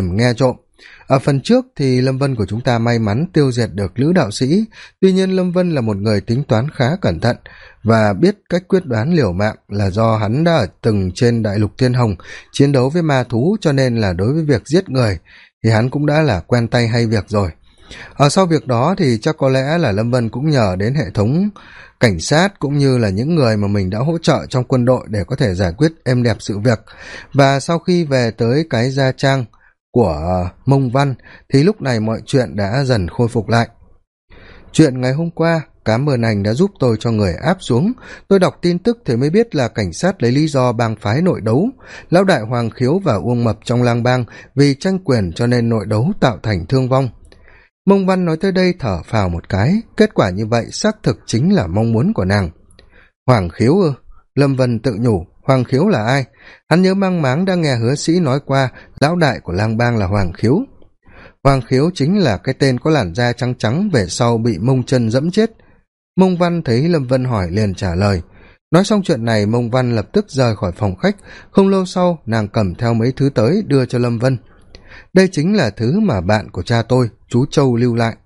hiểm nghe trộm ở phần trước thì lâm vân của chúng ta may mắn tiêu diệt được lữ đạo sĩ. Tuy nhiên lâm vân là một người tính toán khá cẩn thận và biết cách quyết đoán liều mạng là do hắn đã ở từng trên đại lục thiên hồng chiến đấu với ma thú cho nên là đối với việc giết người thì hắn cũng đã là quen tay hay việc rồi. Ở sau việc đó thì chắc có lẽ là lâm vân cũng nhờ đến hệ thống cảnh sát cũng như là những người mà mình đã hỗ trợ trong quân đội để có thể giải quyết êm đẹp sự việc. Và sau khi về tới cái gia trang của ờ, mông văn thì lúc này mọi chuyện đã dần khôi phục lại. Chuyện ngày hôm qua cám ơn anh đã giúp tôi cho người áp xuống. Tôi đọc tin tức thì mới biết là cảnh sát lấy lý do bang phái nội đấu. Lão đại hoàng khiếu và uông mập trong lang bang vì tranh quyền cho nên nội đấu tạo thành thương vong. Mông văn nói tới đây thở phào một cái. Kết quả như vậy xác thực chính là mong muốn của nàng. Hoàng khiếu ư? Lâm vân tự nhủ hoàng khiếu là ai? Hắn nhớ mang máng đã nghe hứa sĩ nói qua, lão đại của lang bang là hoàng khiếu. Hoàng khiếu chính là cái tên có làn da trắng trắng về sau bị mông chân dẫm chết. Mông văn thấy lâm vân hỏi liền trả lời. Nói xong chuyện này, mông văn lập tức rời khỏi phòng khách. Không lâu sau, nàng cầm theo mấy thứ tới đưa cho lâm vân. Đây chính là thứ mà bạn của cha tôi, chú châu lưu lại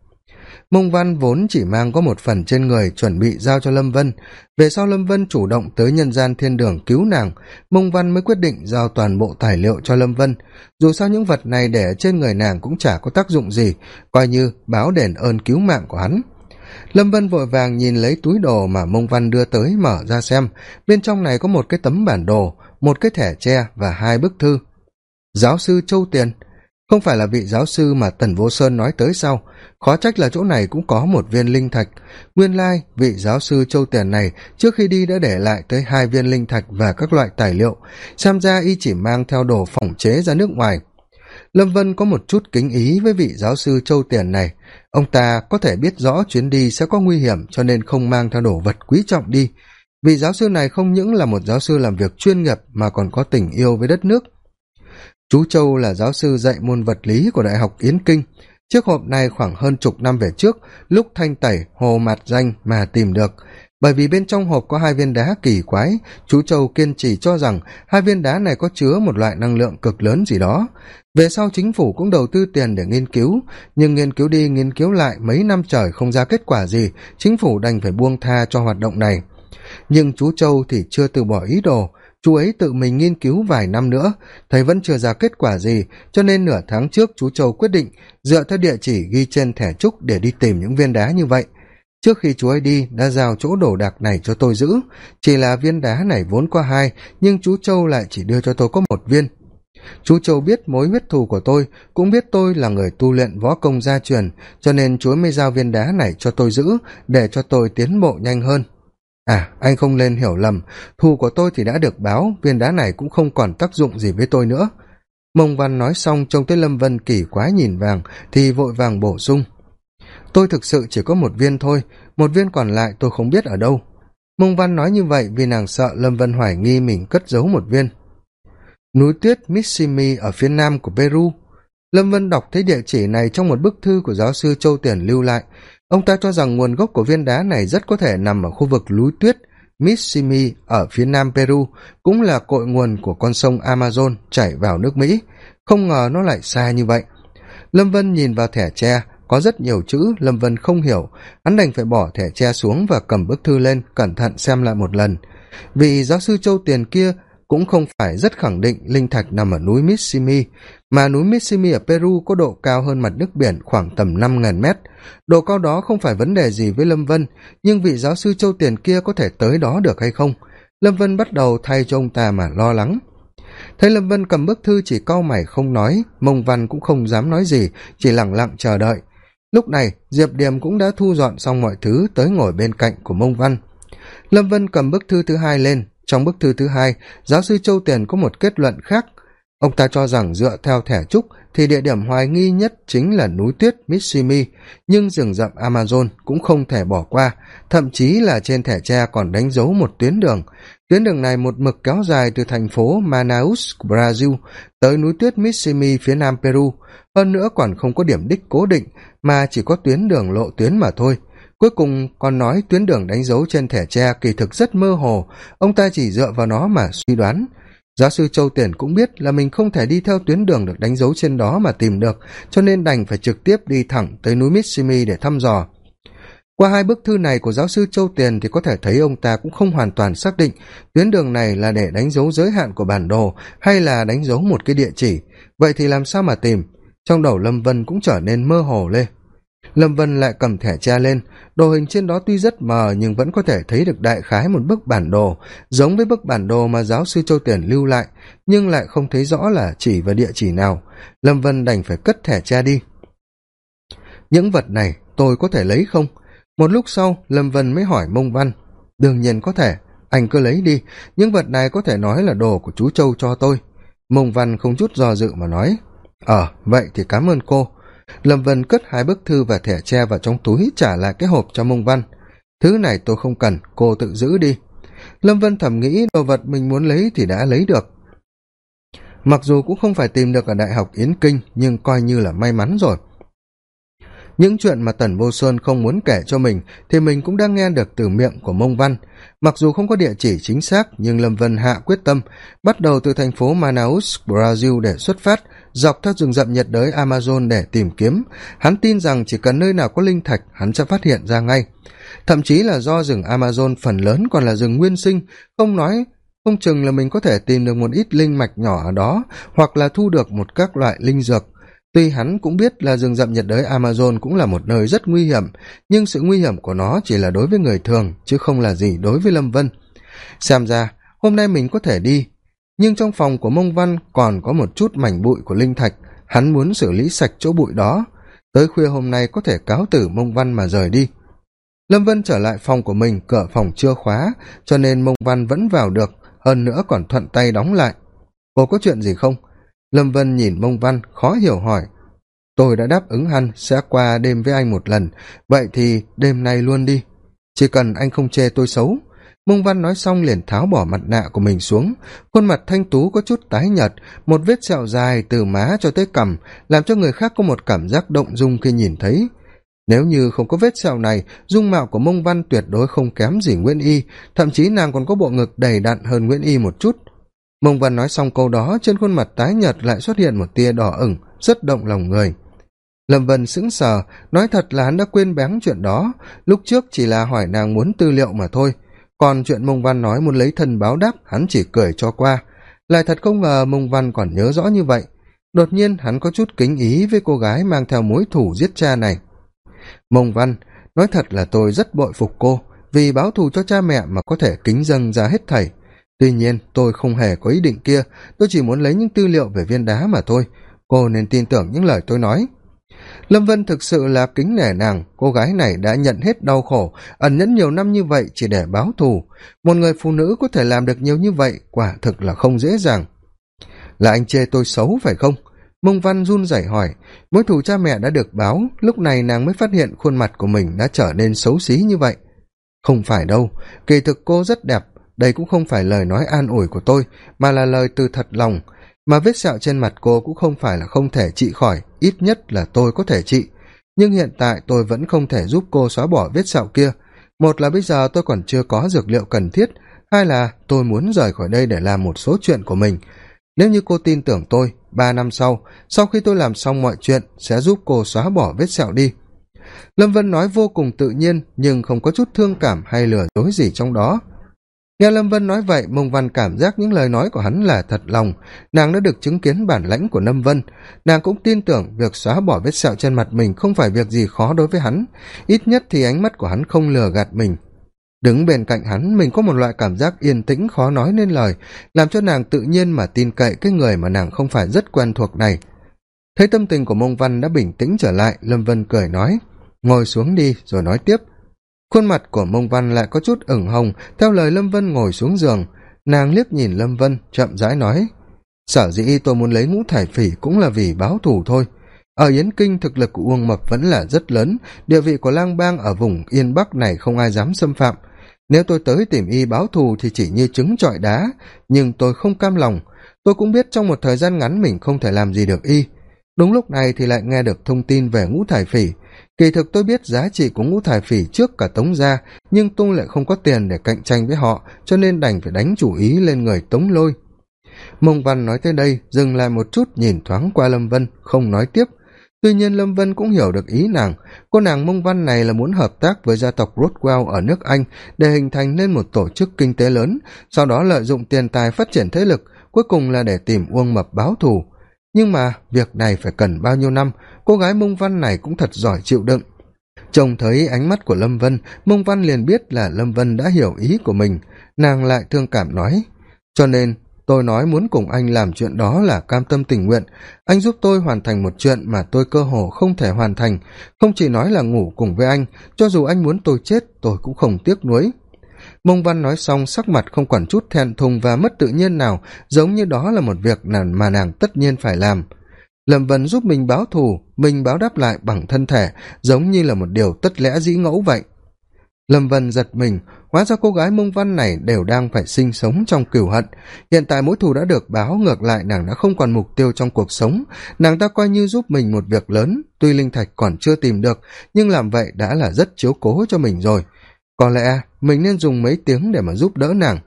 mông văn vốn chỉ mang có một phần trên người chuẩn bị giao cho lâm vân. Về sau lâm vân chủ động tới nhân gian thiên đường cứu nàng, mông văn mới quyết định giao toàn bộ tài liệu cho lâm vân. Dù sao những vật này để trên người nàng cũng chả có tác dụng gì, coi như báo đền ơn cứu mạng của hắn. Lâm vân vội vàng nhìn lấy túi đồ mà mông văn đưa tới mở ra xem. Bên trong này có một cái tấm bản đồ, một cái thẻ tre và hai bức thư. Giáo sư châu tiền không phải là vị giáo sư mà tần vô sơn nói tới sau. Khó trách là chỗ này cũng có một viên linh thạch. Nguyên lai, vị giáo sư châu tiền này trước khi đi đã để lại tới hai viên linh thạch và các loại tài liệu. Xem ra y chỉ mang theo đồ phòng chế ra nước ngoài. Lâm vân có một chút kính ý với vị giáo sư châu tiền này. Ông ta có thể biết rõ chuyến đi sẽ có nguy hiểm cho nên không mang theo đồ vật quý trọng đi. Vị giáo sư này không những là một giáo sư làm việc chuyên nghiệp mà còn có tình yêu với đất nước chú châu là giáo sư dạy môn vật lý của đại học yến kinh. Chiếc hộp này khoảng hơn chục năm về trước, lúc thanh tẩy, hồ mạt danh mà tìm được. Bởi vì bên trong hộp có hai viên đá kỳ quái, chú châu kiên trì cho rằng hai viên đá này có chứa một loại năng lượng cực lớn gì đó. Về sau chính phủ cũng đầu tư tiền để nghiên cứu, nhưng nghiên cứu đi nghiên cứu lại mấy năm trời không ra kết quả gì, chính phủ đành phải buông tha cho hoạt động này. Nhưng chú châu thì chưa từ bỏ ý đồ chú ấy tự mình nghiên cứu vài năm nữa thầy vẫn chưa ra kết quả gì, cho nên nửa tháng trước chú châu quyết định dựa theo địa chỉ ghi trên thẻ trúc để đi tìm những viên đá như vậy. Trước khi chú ấy đi, đã giao chỗ đổ đạc này cho tôi giữ. Chỉ là viên đá này vốn có hai, nhưng chú châu lại chỉ đưa cho tôi có một viên. Chú châu biết mối huyết thù của tôi, cũng biết tôi là người tu luyện võ công gia truyền, cho nên chú ấy mới giao viên đá này cho tôi giữ, để cho tôi tiến bộ nhanh hơn à anh không nên hiểu lầm. Thù của tôi thì đã được báo, viên đá này cũng không còn tác dụng gì với tôi nữa. Mông văn nói xong, trông tới lâm vân kỳ quái nhìn vàng, thì vội vàng bổ sung. Tôi thực sự chỉ có một viên thôi, một viên còn lại tôi không biết ở đâu. Mông văn nói như vậy vì nàng sợ lâm vân hoài nghi mình cất giấu một viên. Núi tuyết missimi ở phía nam của peru. Lâm vân đọc thấy địa chỉ này trong một bức thư của giáo sư châu tiền lưu lại ông ta cho rằng nguồn gốc của viên đá này rất có thể nằm ở khu vực núi tuyết missimi ở phía nam peru, cũng là cội nguồn của con sông amazon chảy vào nước mỹ. Không ngờ nó lại xa như vậy. Lâm vân nhìn vào thẻ tre, có rất nhiều chữ lâm vân không hiểu. Hắn đành phải bỏ thẻ tre xuống và cầm bức thư lên, cẩn thận xem lại một lần. Vì giáo sư châu tiền kia cũng không phải rất khẳng định linh thạch nằm ở núi missimi mà núi missimi ở peru có độ cao hơn mặt nước biển khoảng tầm năm ngàn mét. Độ cao đó không phải vấn đề gì với lâm vân, nhưng vị giáo sư châu tiền kia có thể tới đó được hay không? Lâm vân bắt đầu thay cho ông ta mà lo lắng. Thấy lâm vân cầm bức thư chỉ cau mày không nói, mông văn cũng không dám nói gì, chỉ lẳng lặng chờ đợi. Lúc này, diệp điềm cũng đã thu dọn xong mọi thứ tới ngồi bên cạnh của mông văn. Lâm vân cầm bức thư thứ hai lên. Trong bức thư thứ hai, giáo sư châu tiền có một kết luận khác ông ta cho rằng dựa theo thẻ trúc thì địa điểm hoài nghi nhất chính là núi tuyết mitsimi nhưng rừng rậm amazon cũng không thể bỏ qua, thậm chí là trên thẻ tre còn đánh dấu một tuyến đường. Tuyến đường này một mực kéo dài từ thành phố manaus, brazil, tới núi tuyết mitsimi phía nam peru. Hơn nữa còn không có điểm đích cố định, mà chỉ có tuyến đường lộ tuyến mà thôi. Cuối cùng, còn nói tuyến đường đánh dấu trên thẻ tre kỳ thực rất mơ hồ. Ông ta chỉ dựa vào nó mà suy đoán giáo sư châu tiền cũng biết là mình không thể đi theo tuyến đường được đánh dấu trên đó mà tìm được, cho nên đành phải trực tiếp đi thẳng tới núi mitsimi để thăm dò. Qua hai bức thư này của giáo sư châu tiền thì có thể thấy ông ta cũng không hoàn toàn xác định tuyến đường này là để đánh dấu giới hạn của bản đồ hay là đánh dấu một cái địa chỉ. Vậy thì làm sao mà tìm? Trong đầu lâm vân cũng trở nên mơ hồ lên lâm vân lại cầm thẻ tra lên. Đồ hình trên đó tuy rất mờ, nhưng vẫn có thể thấy được đại khái một bức bản đồ, giống với bức bản đồ mà giáo sư châu tiền lưu lại, nhưng lại không thấy rõ là chỉ và địa chỉ nào. Lâm vân đành phải cất thẻ tra đi. Những vật này tôi có thể lấy không? Một lúc sau, lâm vân mới hỏi mông văn. Đương nhiên có thể, anh cứ lấy đi. Những vật này có thể nói là đồ của chú châu cho tôi. Mông văn không chút do dự mà nói. Ờ vậy thì cám ơn cô lâm vân cất hai bức thư và thẻ tre vào trong túi trả lại cái hộp cho mông văn. Thứ này tôi không cần, cô tự giữ đi. Lâm vân thầm nghĩ đồ vật mình muốn lấy thì đã lấy được. Mặc dù cũng không phải tìm được ở đại học yến kinh, nhưng coi như là may mắn rồi. Những chuyện mà tần vô sơn không muốn kể cho mình thì mình cũng đang nghe được từ miệng của mông văn. Mặc dù không có địa chỉ chính xác, nhưng lâm vân hạ quyết tâm, bắt đầu từ thành phố manaus, brazil để xuất phát dọc theo rừng rậm nhiệt đới amazon để tìm kiếm, hắn tin rằng chỉ cần nơi nào có linh thạch, hắn sẽ phát hiện ra ngay. Thậm chí là do rừng amazon phần lớn còn là rừng nguyên sinh, không nói, không chừng là mình có thể tìm được một ít linh mạch nhỏ ở đó, hoặc là thu được một các loại linh dược. Tuy hắn cũng biết là rừng rậm nhiệt đới amazon cũng là một nơi rất nguy hiểm, nhưng sự nguy hiểm của nó chỉ là đối với người thường, chứ không là gì đối với lâm vân. Xem ra, hôm nay mình có thể đi nhưng trong phòng của mông văn còn có một chút mảnh bụi của linh thạch. Hắn muốn xử lý sạch chỗ bụi đó. Tới khuya hôm nay có thể cáo tử mông văn mà rời đi. Lâm vân trở lại phòng của mình, cửa phòng chưa khóa, cho nên mông văn vẫn vào được, hơn nữa còn thuận tay đóng lại. Cô có chuyện gì không? Lâm vân nhìn mông văn, khó hiểu hỏi. Tôi đã đáp ứng hắn, sẽ qua đêm với anh một lần. Vậy thì đêm nay luôn đi. Chỉ cần anh không chê tôi xấu mông văn nói xong liền tháo bỏ mặt nạ của mình xuống. Khuôn mặt thanh tú có chút tái nhợt, một vết sẹo dài từ má cho tới cằm, làm cho người khác có một cảm giác động dung khi nhìn thấy. Nếu như không có vết sẹo này, dung mạo của mông văn tuyệt đối không kém gì nguyễn y, thậm chí nàng còn có bộ ngực đầy đặn hơn nguyễn y một chút. Mông văn nói xong câu đó, trên khuôn mặt tái nhợt lại xuất hiện một tia đỏ ửng, rất động lòng người. Lâm vân sững sờ, nói thật là hắn đã quên bén chuyện đó. Lúc trước chỉ là hỏi nàng muốn tư liệu mà thôi còn chuyện mông văn nói muốn lấy thân báo đáp, hắn chỉ cười cho qua. Lại thật không ngờ mông văn còn nhớ rõ như vậy. Đột nhiên, hắn có chút kính ý với cô gái mang theo mối thủ giết cha này. Mông văn, nói thật là tôi rất bội phục cô, vì báo thù cho cha mẹ mà có thể kính dâng ra hết thảy. Tuy nhiên, tôi không hề có ý định kia, tôi chỉ muốn lấy những tư liệu về viên đá mà thôi. Cô nên tin tưởng những lời tôi nói lâm vân thực sự là kính nể nàng, cô gái này đã nhận hết đau khổ, ẩn nhẫn nhiều năm như vậy chỉ để báo thù. Một người phụ nữ có thể làm được nhiều như vậy, quả thực là không dễ dàng. Là anh chê tôi xấu phải không? Mông văn run rẩy hỏi. Mối thù cha mẹ đã được báo, lúc này nàng mới phát hiện khuôn mặt của mình đã trở nên xấu xí như vậy. Không phải đâu, kỳ thực cô rất đẹp, đây cũng không phải lời nói an ủi của tôi, mà là lời từ thật lòng. Mà vết sẹo trên mặt cô cũng không phải là không thể trị khỏi ít nhất là tôi có thể trị. Nhưng hiện tại tôi vẫn không thể giúp cô xóa bỏ vết sẹo kia. Một là bây giờ tôi còn chưa có dược liệu cần thiết, hai là tôi muốn rời khỏi đây để làm một số chuyện của mình. Nếu như cô tin tưởng tôi, ba năm sau sau khi tôi làm xong mọi chuyện, sẽ giúp cô xóa bỏ vết sẹo đi. Lâm vân nói vô cùng tự nhiên, nhưng không có chút thương cảm hay lừa dối gì trong đó nghe lâm vân nói vậy, mông văn cảm giác những lời nói của hắn là thật lòng. Nàng đã được chứng kiến bản lãnh của lâm vân. Nàng cũng tin tưởng việc xóa bỏ vết sẹo trên mặt mình không phải việc gì khó đối với hắn. Ít nhất thì ánh mắt của hắn không lừa gạt mình. Đứng bên cạnh hắn, mình có một loại cảm giác yên tĩnh, khó nói nên lời, làm cho nàng tự nhiên mà tin cậy cái người mà nàng không phải rất quen thuộc này. Thấy tâm tình của mông văn đã bình tĩnh trở lại, lâm vân cười nói, ngồi xuống đi, rồi nói tiếp khuôn mặt của mông văn lại có chút ửng hồng. Theo lời lâm vân ngồi xuống giường, nàng liếc nhìn lâm vân, chậm rãi nói, sở dĩ tôi muốn lấy ngũ thải phỉ cũng là vì báo thù thôi. Ở yến kinh, thực lực của uông mập vẫn là rất lớn. Địa vị của lang bang ở vùng yên bắc này không ai dám xâm phạm. Nếu tôi tới tìm y báo thù thì chỉ như trứng trọi đá, nhưng tôi không cam lòng. Tôi cũng biết trong một thời gian ngắn mình không thể làm gì được y đúng lúc này thì lại nghe được thông tin về ngũ thải phỉ. Kỳ thực tôi biết giá trị của ngũ thải phỉ trước cả tống gia, nhưng tung lại không có tiền để cạnh tranh với họ, cho nên đành phải đánh chủ ý lên người tống lôi. Mông văn nói tới đây, dừng lại một chút, nhìn thoáng qua lâm vân, không nói tiếp. Tuy nhiên lâm vân cũng hiểu được ý nàng. Cô nàng mông văn này là muốn hợp tác với gia tộc rothwell ở nước anh, để hình thành nên một tổ chức kinh tế lớn, sau đó lợi dụng tiền tài phát triển thế lực, cuối cùng là để tìm uông mập báo thù nhưng mà việc này phải cần bao nhiêu năm, cô gái mông văn này cũng thật giỏi chịu đựng. Trông thấy ánh mắt của lâm vân, mông văn liền biết là lâm vân đã hiểu ý của mình. Nàng lại thương cảm nói, cho nên tôi nói muốn cùng anh làm chuyện đó là cam tâm tình nguyện. Anh giúp tôi hoàn thành một chuyện mà tôi cơ hồ không thể hoàn thành. Không chỉ nói là ngủ cùng với anh, cho dù anh muốn tôi chết, tôi cũng không tiếc nuối mông văn nói xong, sắc mặt không quản chút thẹn thùng và mất tự nhiên nào, giống như đó là một việc mà nàng tất nhiên phải làm. Lâm vân giúp mình báo thù, mình báo đáp lại bằng thân thể, giống như là một điều tất lẽ dĩ ngẫu vậy. Lâm vân giật mình, hóa ra cô gái mông văn này đều đang phải sinh sống trong cửu hận. Hiện tại mối thù đã được báo, ngược lại nàng đã không còn mục tiêu trong cuộc sống. Nàng ta coi như giúp mình một việc lớn, tuy linh thạch còn chưa tìm được, nhưng làm vậy đã là rất chiếu cố cho mình rồi. Có lẽ mình nên dùng mấy tiếng để mà giúp đỡ nàng.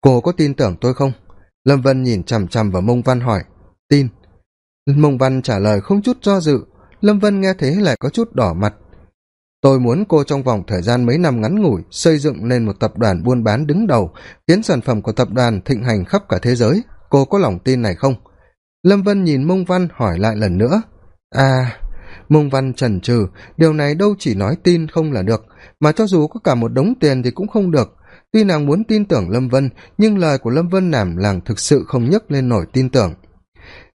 Cô có tin tưởng tôi không? Lâm vân nhìn chằm chằm vào mông văn hỏi. Tin. Mông văn trả lời không chút do dự. Lâm vân nghe thế lại có chút đỏ mặt. Tôi muốn cô trong vòng thời gian mấy năm ngắn ngủi xây dựng nên một tập đoàn buôn bán đứng đầu, khiến sản phẩm của tập đoàn thịnh hành khắp cả thế giới. Cô có lòng tin này không? Lâm vân nhìn mông văn hỏi lại lần nữa. À mông văn trần trừ điều này đâu chỉ nói tin không là được, mà cho dù có cả một đống tiền thì cũng không được. Tuy nàng muốn tin tưởng lâm vân, nhưng lời của lâm vân làm làng thực sự không nhấc lên nổi tin tưởng.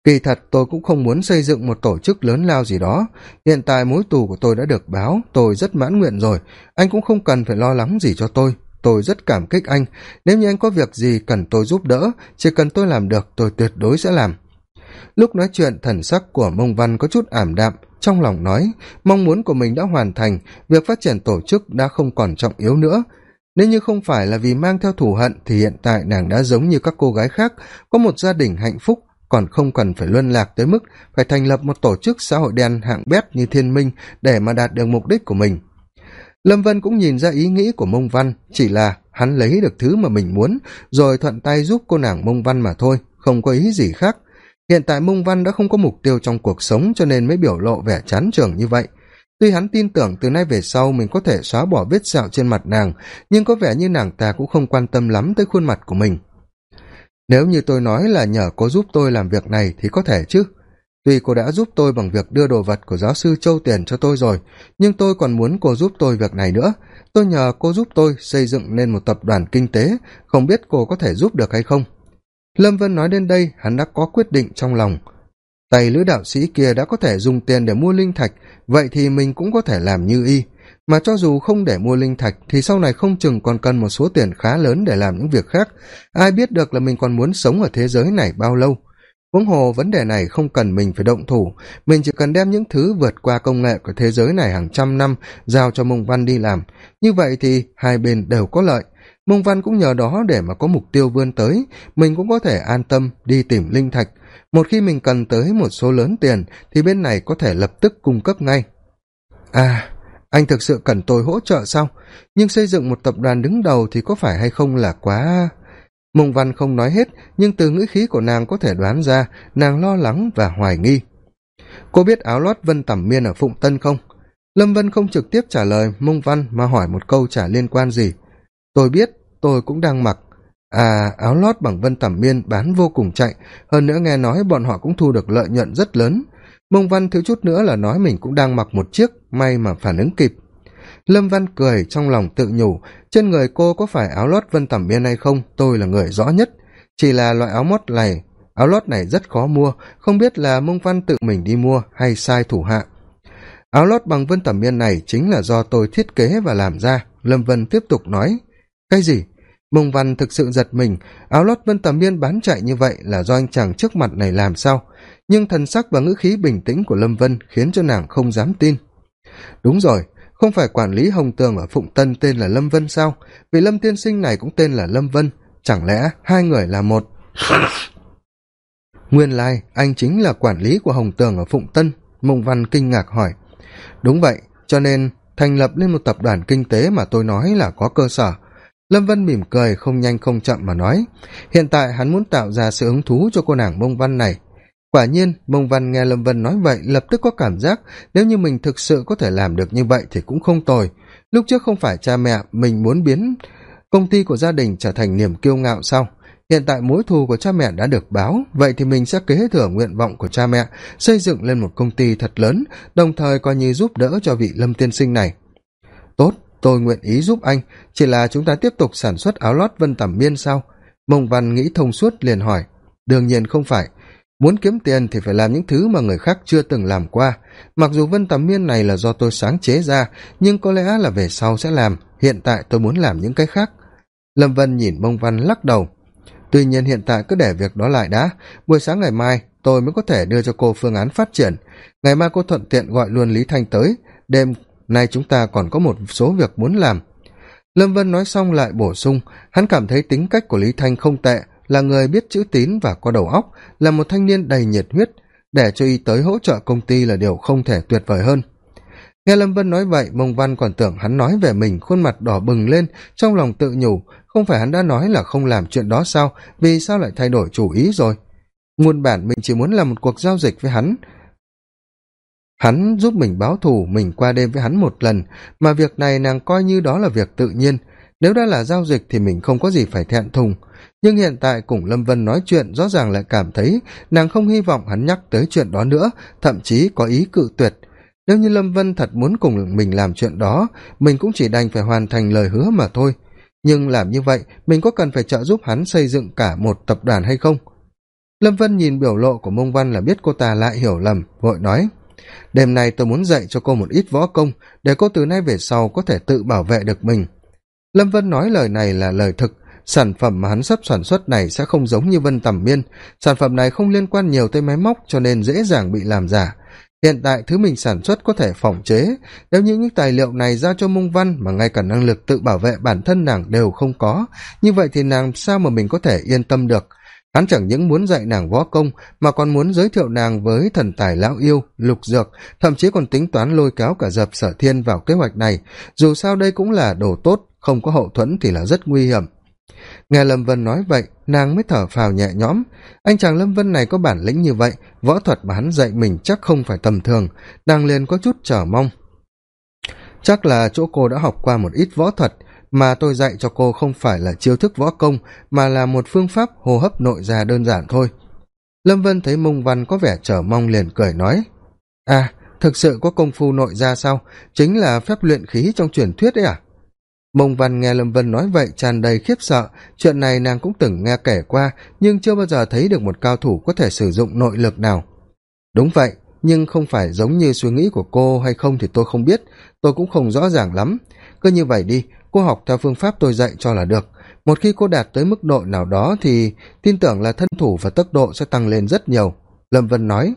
Kỳ thật tôi cũng không muốn xây dựng một tổ chức lớn lao gì đó. Hiện tại mối tù của tôi đã được báo, tôi rất mãn nguyện rồi. Anh cũng không cần phải lo lắng gì cho tôi. Tôi rất cảm kích anh. Nếu như anh có việc gì cần tôi giúp đỡ, chỉ cần tôi làm được, tôi tuyệt đối sẽ làm. Lúc nói chuyện, thần sắc của mông văn có chút ảm đạm trong lòng nói, mong muốn của mình đã hoàn thành, việc phát triển tổ chức đã không còn trọng yếu nữa. Nếu như không phải là vì mang theo thù hận thì hiện tại nàng đã giống như các cô gái khác, có một gia đình hạnh phúc, còn không cần phải luân lạc tới mức phải thành lập một tổ chức xã hội đen hạng bét như thiên minh để mà đạt được mục đích của mình. Lâm vân cũng nhìn ra ý nghĩ của mông văn, chỉ là hắn lấy được thứ mà mình muốn, rồi thuận tay giúp cô nàng mông văn mà thôi, không có ý gì khác hiện tại mông văn đã không có mục tiêu trong cuộc sống cho nên mới biểu lộ vẻ chán trường như vậy. Tuy hắn tin tưởng từ nay về sau mình có thể xóa bỏ vết sẹo trên mặt nàng, nhưng có vẻ như nàng ta cũng không quan tâm lắm tới khuôn mặt của mình. Nếu như tôi nói là nhờ cô giúp tôi làm việc này thì có thể chứ. Tuy cô đã giúp tôi bằng việc đưa đồ vật của giáo sư châu tiền cho tôi rồi, nhưng tôi còn muốn cô giúp tôi việc này nữa. Tôi nhờ cô giúp tôi xây dựng nên một tập đoàn kinh tế, không biết cô có thể giúp được hay không? Lâm vân nói đến đây, hắn đã có quyết định trong lòng. Tay lữ đạo sĩ kia đã có thể dùng tiền để mua linh thạch, vậy thì mình cũng có thể làm như y. Mà cho dù không để mua linh thạch, thì sau này không chừng còn cần một số tiền khá lớn để làm những việc khác. Ai biết được là mình còn muốn sống ở thế giới này bao lâu. Huống hồ vấn đề này không cần mình phải động thủ. Mình chỉ cần đem những thứ vượt qua công nghệ của thế giới này hàng trăm năm, giao cho mông văn đi làm. Như vậy thì hai bên đều có lợi mông văn cũng nhờ đó để mà có mục tiêu vươn tới. Mình cũng có thể an tâm đi tìm linh thạch. Một khi mình cần tới một số lớn tiền, thì bên này có thể lập tức cung cấp ngay. À anh thực sự cần tôi hỗ trợ sao? Nhưng xây dựng một tập đoàn đứng đầu thì có phải hay không là quá mông văn không nói hết, nhưng từ ngữ khí của nàng có thể đoán ra, nàng lo lắng và hoài nghi. Cô biết áo lót vân tẩm miên ở phụng tân không? Lâm vân không trực tiếp trả lời, mông văn mà hỏi một câu trả liên quan gì tôi biết, tôi cũng đang mặc. À áo lót bằng vân tẩm miên bán vô cùng chạy. Hơn nữa nghe nói bọn họ cũng thu được lợi nhuận rất lớn. Mông văn thiếu chút nữa là nói mình cũng đang mặc một chiếc, may mà phản ứng kịp. Lâm văn cười trong lòng tự nhủ, trên người cô có phải áo lót vân tẩm miên hay không? Tôi là người rõ nhất. Chỉ là loại áo mót này, áo lót này rất khó mua. Không biết là mông văn tự mình đi mua hay sai thủ hạ. Áo lót bằng vân tẩm miên này chính là do tôi thiết kế và làm ra, lâm vân tiếp tục nói cái gì? Mông văn thực sự giật mình. Áo lót vân tầm miên bán chạy như vậy là do anh chàng trước mặt này làm sao? Nhưng thần sắc và ngữ khí bình tĩnh của lâm vân khiến cho nàng không dám tin. Đúng rồi, không phải quản lý hồng tường ở phụng tân tên là lâm vân sao? Vì lâm tiên sinh này cũng tên là lâm vân, chẳng lẽ hai người là một? Nguyên lai, anh chính là quản lý của hồng tường ở phụng tân mông văn kinh ngạc hỏi. Đúng vậy, cho nên thành lập lên một tập đoàn kinh tế mà tôi nói là có cơ sở lâm vân mỉm cười, không nhanh không chậm mà nói, hiện tại hắn muốn tạo ra sự hứng thú cho cô nàng mông văn này. Quả nhiên, mông văn nghe lâm vân nói vậy, lập tức có cảm giác nếu như mình thực sự có thể làm được như vậy thì cũng không tồi. Lúc trước không phải cha mẹ mình muốn biến công ty của gia đình trở thành niềm kiêu ngạo sau hiện tại mối thù của cha mẹ đã được báo, vậy thì mình sẽ kế thừa nguyện vọng của cha mẹ, xây dựng lên một công ty thật lớn, đồng thời coi như giúp đỡ cho vị lâm tiên sinh này. Tốt tôi nguyện ý giúp anh, chỉ là chúng ta tiếp tục sản xuất áo lót vân tẩm miên sao? Mông văn nghĩ thông suốt liền hỏi. Đương nhiên không phải. Muốn kiếm tiền thì phải làm những thứ mà người khác chưa từng làm qua. Mặc dù vân tẩm miên này là do tôi sáng chế ra, nhưng có lẽ là về sau sẽ làm. Hiện tại tôi muốn làm những cái khác. Lâm vân nhìn mông văn lắc đầu. Tuy nhiên hiện tại cứ để việc đó lại đã. Buổi sáng ngày mai, tôi mới có thể đưa cho cô phương án phát triển. Ngày mai cô thuận tiện gọi luôn lý thanh tới. Đêm nay chúng ta còn có một số việc muốn làm. Lâm vân nói xong lại bổ sung, hắn cảm thấy tính cách của lý thanh không tệ, là người biết chữ tín và có đầu óc, là một thanh niên đầy nhiệt huyết. Để cho y tới hỗ trợ công ty là điều không thể tuyệt vời hơn. Nghe lâm vân nói vậy, mông văn còn tưởng hắn nói về mình, khuôn mặt đỏ bừng lên, trong lòng tự nhủ, không phải hắn đã nói là không làm chuyện đó sao? Vì sao lại thay đổi chủ ý rồi? Nguồn bản mình chỉ muốn làm một cuộc giao dịch với hắn hắn giúp mình báo thù mình qua đêm với hắn một lần, mà việc này nàng coi như đó là việc tự nhiên. Nếu đã là giao dịch thì mình không có gì phải thẹn thùng. Nhưng hiện tại cùng lâm vân nói chuyện rõ ràng lại cảm thấy nàng không hy vọng hắn nhắc tới chuyện đó nữa, thậm chí có ý cự tuyệt. Nếu như lâm vân thật muốn cùng mình làm chuyện đó, mình cũng chỉ đành phải hoàn thành lời hứa mà thôi. Nhưng làm như vậy, mình có cần phải trợ giúp hắn xây dựng cả một tập đoàn hay không? Lâm vân nhìn biểu lộ của mông văn là biết cô ta lại hiểu lầm, vội nói đêm nay tôi muốn dạy cho cô một ít võ công, để cô từ nay về sau có thể tự bảo vệ được mình. Lâm vân nói lời này là lời thực. Sản phẩm mà hắn sắp sản xuất này sẽ không giống như vân tầm miên. Sản phẩm này không liên quan nhiều tới máy móc cho nên dễ dàng bị làm giả. Hiện tại thứ mình sản xuất có thể phòng chế. Nếu như những tài liệu này giao cho mông văn mà ngay cả năng lực tự bảo vệ bản thân nàng đều không có, như vậy thì nàng sao mà mình có thể yên tâm được? Hắn chẳng những muốn dạy nàng võ công, mà còn muốn giới thiệu nàng với thần tài lão yêu, lục dược, thậm chí còn tính toán lôi kéo cả dập sở thiên vào kế hoạch này. Dù sao đây cũng là đồ tốt, không có hậu thuẫn thì là rất nguy hiểm. Nghe lâm vân nói vậy, nàng mới thở phào nhẹ nhõm. Anh chàng lâm vân này có bản lĩnh như vậy, võ thuật mà hắn dạy mình chắc không phải tầm thường. Nàng liền có chút chờ mong. Chắc là chỗ cô đã học qua một ít võ thuật mà tôi dạy cho cô không phải là chiêu thức võ công, mà là một phương pháp hô hấp nội ra đơn giản thôi. Lâm vân thấy mông văn có vẻ chờ mong liền cười nói à thực sự có công phu nội ra sao? Chính là phép luyện khí trong truyền thuyết ấy à? Mông văn nghe lâm vân nói vậy tràn đầy khiếp sợ, chuyện này nàng cũng từng nghe kể qua, nhưng chưa bao giờ thấy được một cao thủ có thể sử dụng nội lực nào. Đúng vậy, nhưng không phải giống như suy nghĩ của cô hay không thì tôi không biết, tôi cũng không rõ ràng lắm. Cứ như vậy đi cô học theo phương pháp tôi dạy cho là được. Một khi cô đạt tới mức độ nào đó thì tin tưởng là thân thủ và tốc độ sẽ tăng lên rất nhiều. Lâm vân nói.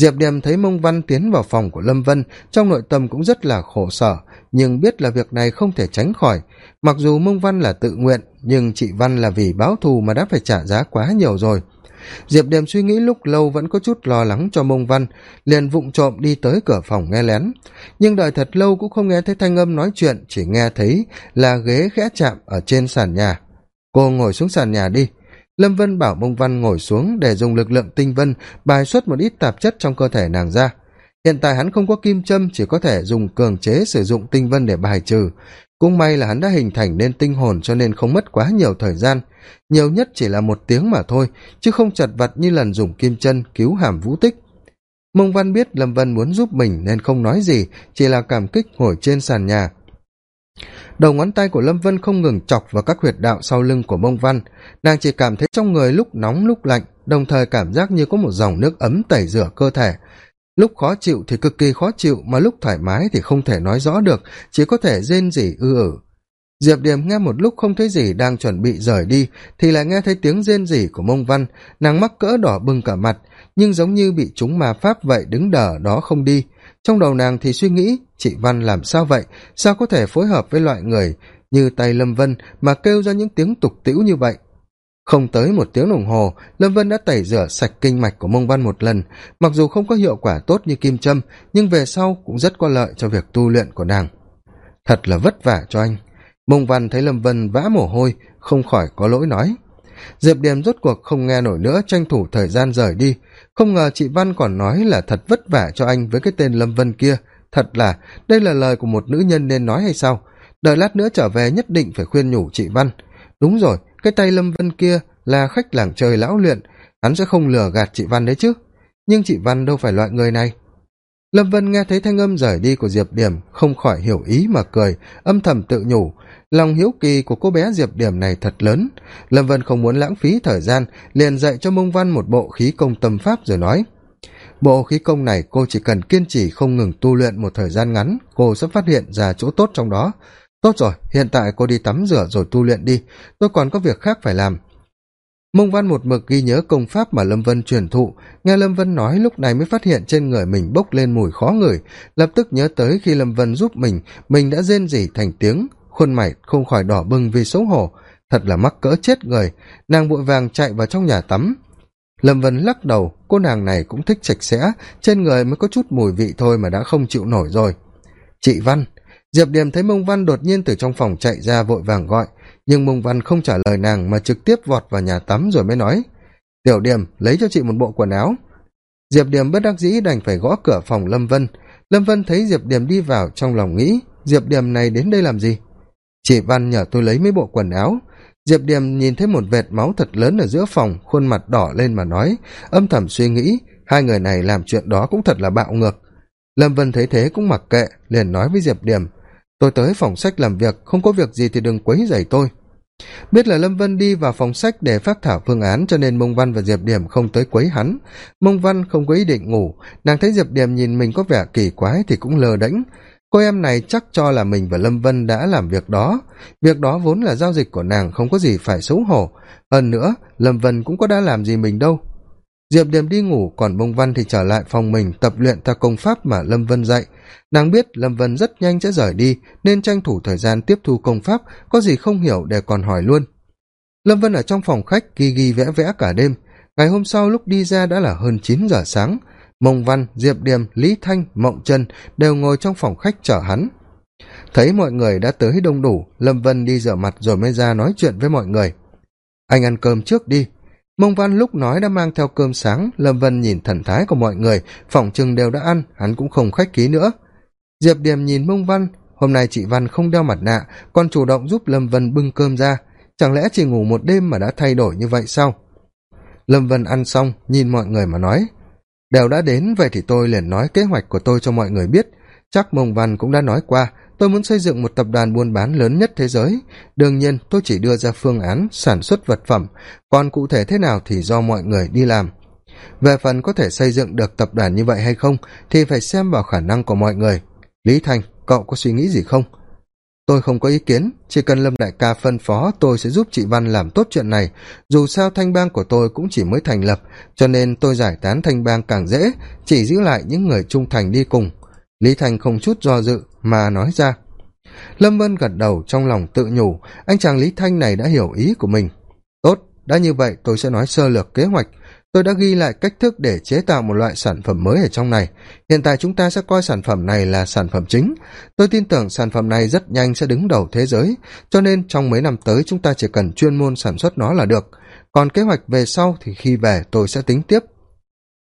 Diệp điềm thấy mông văn tiến vào phòng của lâm vân, trong nội tâm cũng rất là khổ sở, nhưng biết là việc này không thể tránh khỏi. Mặc dù mông văn là tự nguyện nhưng chị văn là vì báo thù mà đã phải trả giá quá nhiều rồi. Diệp điềm suy nghĩ lúc lâu vẫn có chút lo lắng cho mông văn, liền vụng trộm đi tới cửa phòng nghe lén. Nhưng đợi thật lâu cũng không nghe thấy thanh âm nói chuyện, chỉ nghe thấy là ghế khẽ chạm ở trên sàn nhà. Cô ngồi xuống sàn nhà đi. Lâm vân bảo mông văn ngồi xuống để dùng lực lượng tinh vân bài xuất một ít tạp chất trong cơ thể nàng ra. Hiện tại hắn không có kim châm, chỉ có thể dùng cường chế sử dụng tinh vân để bài trừ cũng may là hắn đã hình thành nên tinh hồn cho nên không mất quá nhiều thời gian. Nhiều nhất chỉ là một tiếng mà thôi, chứ không chật vật như lần dùng kim chân cứu hàm vũ tích. Mông văn biết lâm vân muốn giúp mình nên không nói gì, chỉ là cảm kích ngồi trên sàn nhà. Đầu ngón tay của lâm vân không ngừng chọc vào các huyệt đạo sau lưng của mông văn. Nàng chỉ cảm thấy trong người lúc nóng lúc lạnh, đồng thời cảm giác như có một dòng nước ấm tẩy rửa cơ thể lúc khó chịu thì cực kỳ khó chịu, mà lúc thoải mái thì không thể nói rõ được, chỉ có thể rên rỉ ư ử. Diệp điềm nghe một lúc không thấy gì đang chuẩn bị rời đi, thì lại nghe thấy tiếng rên rỉ của mông văn. Nàng mắc cỡ đỏ bừng cả mặt, nhưng giống như bị chúng ma pháp vậy đứng đờ đó không đi. Trong đầu nàng thì suy nghĩ, chị văn làm sao vậy? Sao có thể phối hợp với loại người như tay lâm vân mà kêu ra những tiếng tục tĩu như vậy? Không tới một tiếng đồng hồ, lâm vân đã tẩy rửa sạch kinh mạch của mông văn một lần. Mặc dù không có hiệu quả tốt như kim châm, nhưng về sau cũng rất có lợi cho việc tu luyện của nàng. Thật là vất vả cho anh. Mông văn thấy lâm vân vã mồ hôi, không khỏi có lỗi nói. Diệp điềm rốt cuộc không nghe nổi nữa, tranh thủ thời gian rời đi. Không ngờ chị văn còn nói là thật vất vả cho anh với cái tên lâm vân kia. Thật là, đây là lời của một nữ nhân nên nói hay sao? Đợi lát nữa trở về nhất định phải khuyên nhủ chị văn. Đúng rồi cái tay lâm vân kia là khách làng chơi lão luyện, hắn sẽ không lừa gạt chị văn đấy chứ. Nhưng chị văn đâu phải loại người này. Lâm vân nghe thấy thanh âm rời đi của diệp điểm, không khỏi hiểu ý mà cười, âm thầm tự nhủ. Lòng hiếu kỳ của cô bé diệp điểm này thật lớn. Lâm vân không muốn lãng phí thời gian, liền dạy cho mông văn một bộ khí công tâm pháp rồi nói. Bộ khí công này cô chỉ cần kiên trì không ngừng tu luyện một thời gian ngắn, cô sẽ phát hiện ra chỗ tốt trong đó tốt rồi, hiện tại cô đi tắm rửa rồi tu luyện đi. Tôi còn có việc khác phải làm. Mông văn một mực ghi nhớ công pháp mà lâm vân truyền thụ. Nghe lâm vân nói lúc này mới phát hiện trên người mình bốc lên mùi khó ngửi. Lập tức nhớ tới khi lâm vân giúp mình mình đã rên rỉ thành tiếng, khuôn mày không khỏi đỏ bừng vì xấu hổ. Thật là mắc cỡ chết người. Nàng vội vàng chạy vào trong nhà tắm. Lâm vân lắc đầu, cô nàng này cũng thích sạch sẽ, trên người mới có chút mùi vị thôi mà đã không chịu nổi rồi. Chị văn diệp điềm thấy mông văn đột nhiên từ trong phòng chạy ra vội vàng gọi, nhưng mông văn không trả lời nàng mà trực tiếp vọt vào nhà tắm rồi mới nói, tiểu điềm, lấy cho chị một bộ quần áo. Diệp điềm bất đắc dĩ đành phải gõ cửa phòng lâm vân. Lâm vân thấy diệp điềm đi vào trong lòng nghĩ, diệp điềm này đến đây làm gì? Chị văn nhờ tôi lấy mấy bộ quần áo. Diệp điềm nhìn thấy một vệt máu thật lớn ở giữa phòng, khuôn mặt đỏ lên mà nói, âm thầm suy nghĩ, hai người này làm chuyện đó cũng thật là bạo ngược. Lâm vân thấy thế cũng mặc kệ, liền nói với diệp điềm tôi tới phòng sách làm việc, không có việc gì thì đừng quấy dày tôi. Biết là lâm vân đi vào phòng sách để phát thảo phương án, cho nên mông văn và diệp điểm không tới quấy hắn. Mông văn không có ý định ngủ. Nàng thấy diệp điểm nhìn mình có vẻ kỳ quái thì cũng lờ đễnh. Cô em này chắc cho là mình và lâm vân đã làm việc đó. Việc đó vốn là giao dịch của nàng, không có gì phải xấu hổ. Hơn nữa, lâm vân cũng có đã làm gì mình đâu. Diệp điềm đi ngủ, còn bông văn thì trở lại phòng mình, tập luyện theo công pháp mà lâm vân dạy nàng biết lâm vân rất nhanh sẽ rời đi, nên tranh thủ thời gian tiếp thu công pháp, có gì không hiểu để còn hỏi luôn. Lâm vân ở trong phòng khách ghi ghi vẽ vẽ cả đêm. Ngày hôm sau lúc đi ra đã là hơn chín giờ sáng. Mông văn, diệp điềm, lý thanh, mộng chân đều ngồi trong phòng khách chở hắn. Thấy mọi người đã tới đông đủ, lâm vân đi rửa mặt rồi mới ra nói chuyện với mọi người. Anh ăn cơm trước đi mông văn lúc nói đã mang theo cơm sáng, lâm vân nhìn thần thái của mọi người, phỏng chừng đều đã ăn, hắn cũng không khách ký nữa. Diệp điềm nhìn mông văn, hôm nay chị văn không đeo mặt nạ, còn chủ động giúp lâm vân bưng cơm ra. Chẳng lẽ chỉ ngủ một đêm mà đã thay đổi như vậy sao? Lâm vân ăn xong, nhìn mọi người mà nói. Đều đã đến, vậy thì tôi liền nói kế hoạch của tôi cho mọi người biết. Chắc mông văn cũng đã nói qua tôi muốn xây dựng một tập đoàn buôn bán lớn nhất thế giới. Đương nhiên, tôi chỉ đưa ra phương án sản xuất vật phẩm. Còn cụ thể thế nào thì do mọi người đi làm. Về phần có thể xây dựng được tập đoàn như vậy hay không, thì phải xem vào khả năng của mọi người. Lý thành, cậu có suy nghĩ gì không? Tôi không có ý kiến. Chỉ cần lâm đại ca phân phó, tôi sẽ giúp chị văn làm tốt chuyện này. Dù sao, thanh bang của tôi cũng chỉ mới thành lập, cho nên tôi giải tán thanh bang càng dễ, chỉ giữ lại những người trung thành đi cùng. Lý thành không chút do dự mà nói ra. Lâm vân gật đầu trong lòng tự nhủ, anh chàng lý thanh này đã hiểu ý của mình. Tốt, đã như vậy tôi sẽ nói sơ lược kế hoạch. Tôi đã ghi lại cách thức để chế tạo một loại sản phẩm mới ở trong này. Hiện tại chúng ta sẽ coi sản phẩm này là sản phẩm chính. Tôi tin tưởng sản phẩm này rất nhanh sẽ đứng đầu thế giới, cho nên trong mấy năm tới chúng ta chỉ cần chuyên môn sản xuất nó là được. Còn kế hoạch về sau thì khi về tôi sẽ tính tiếp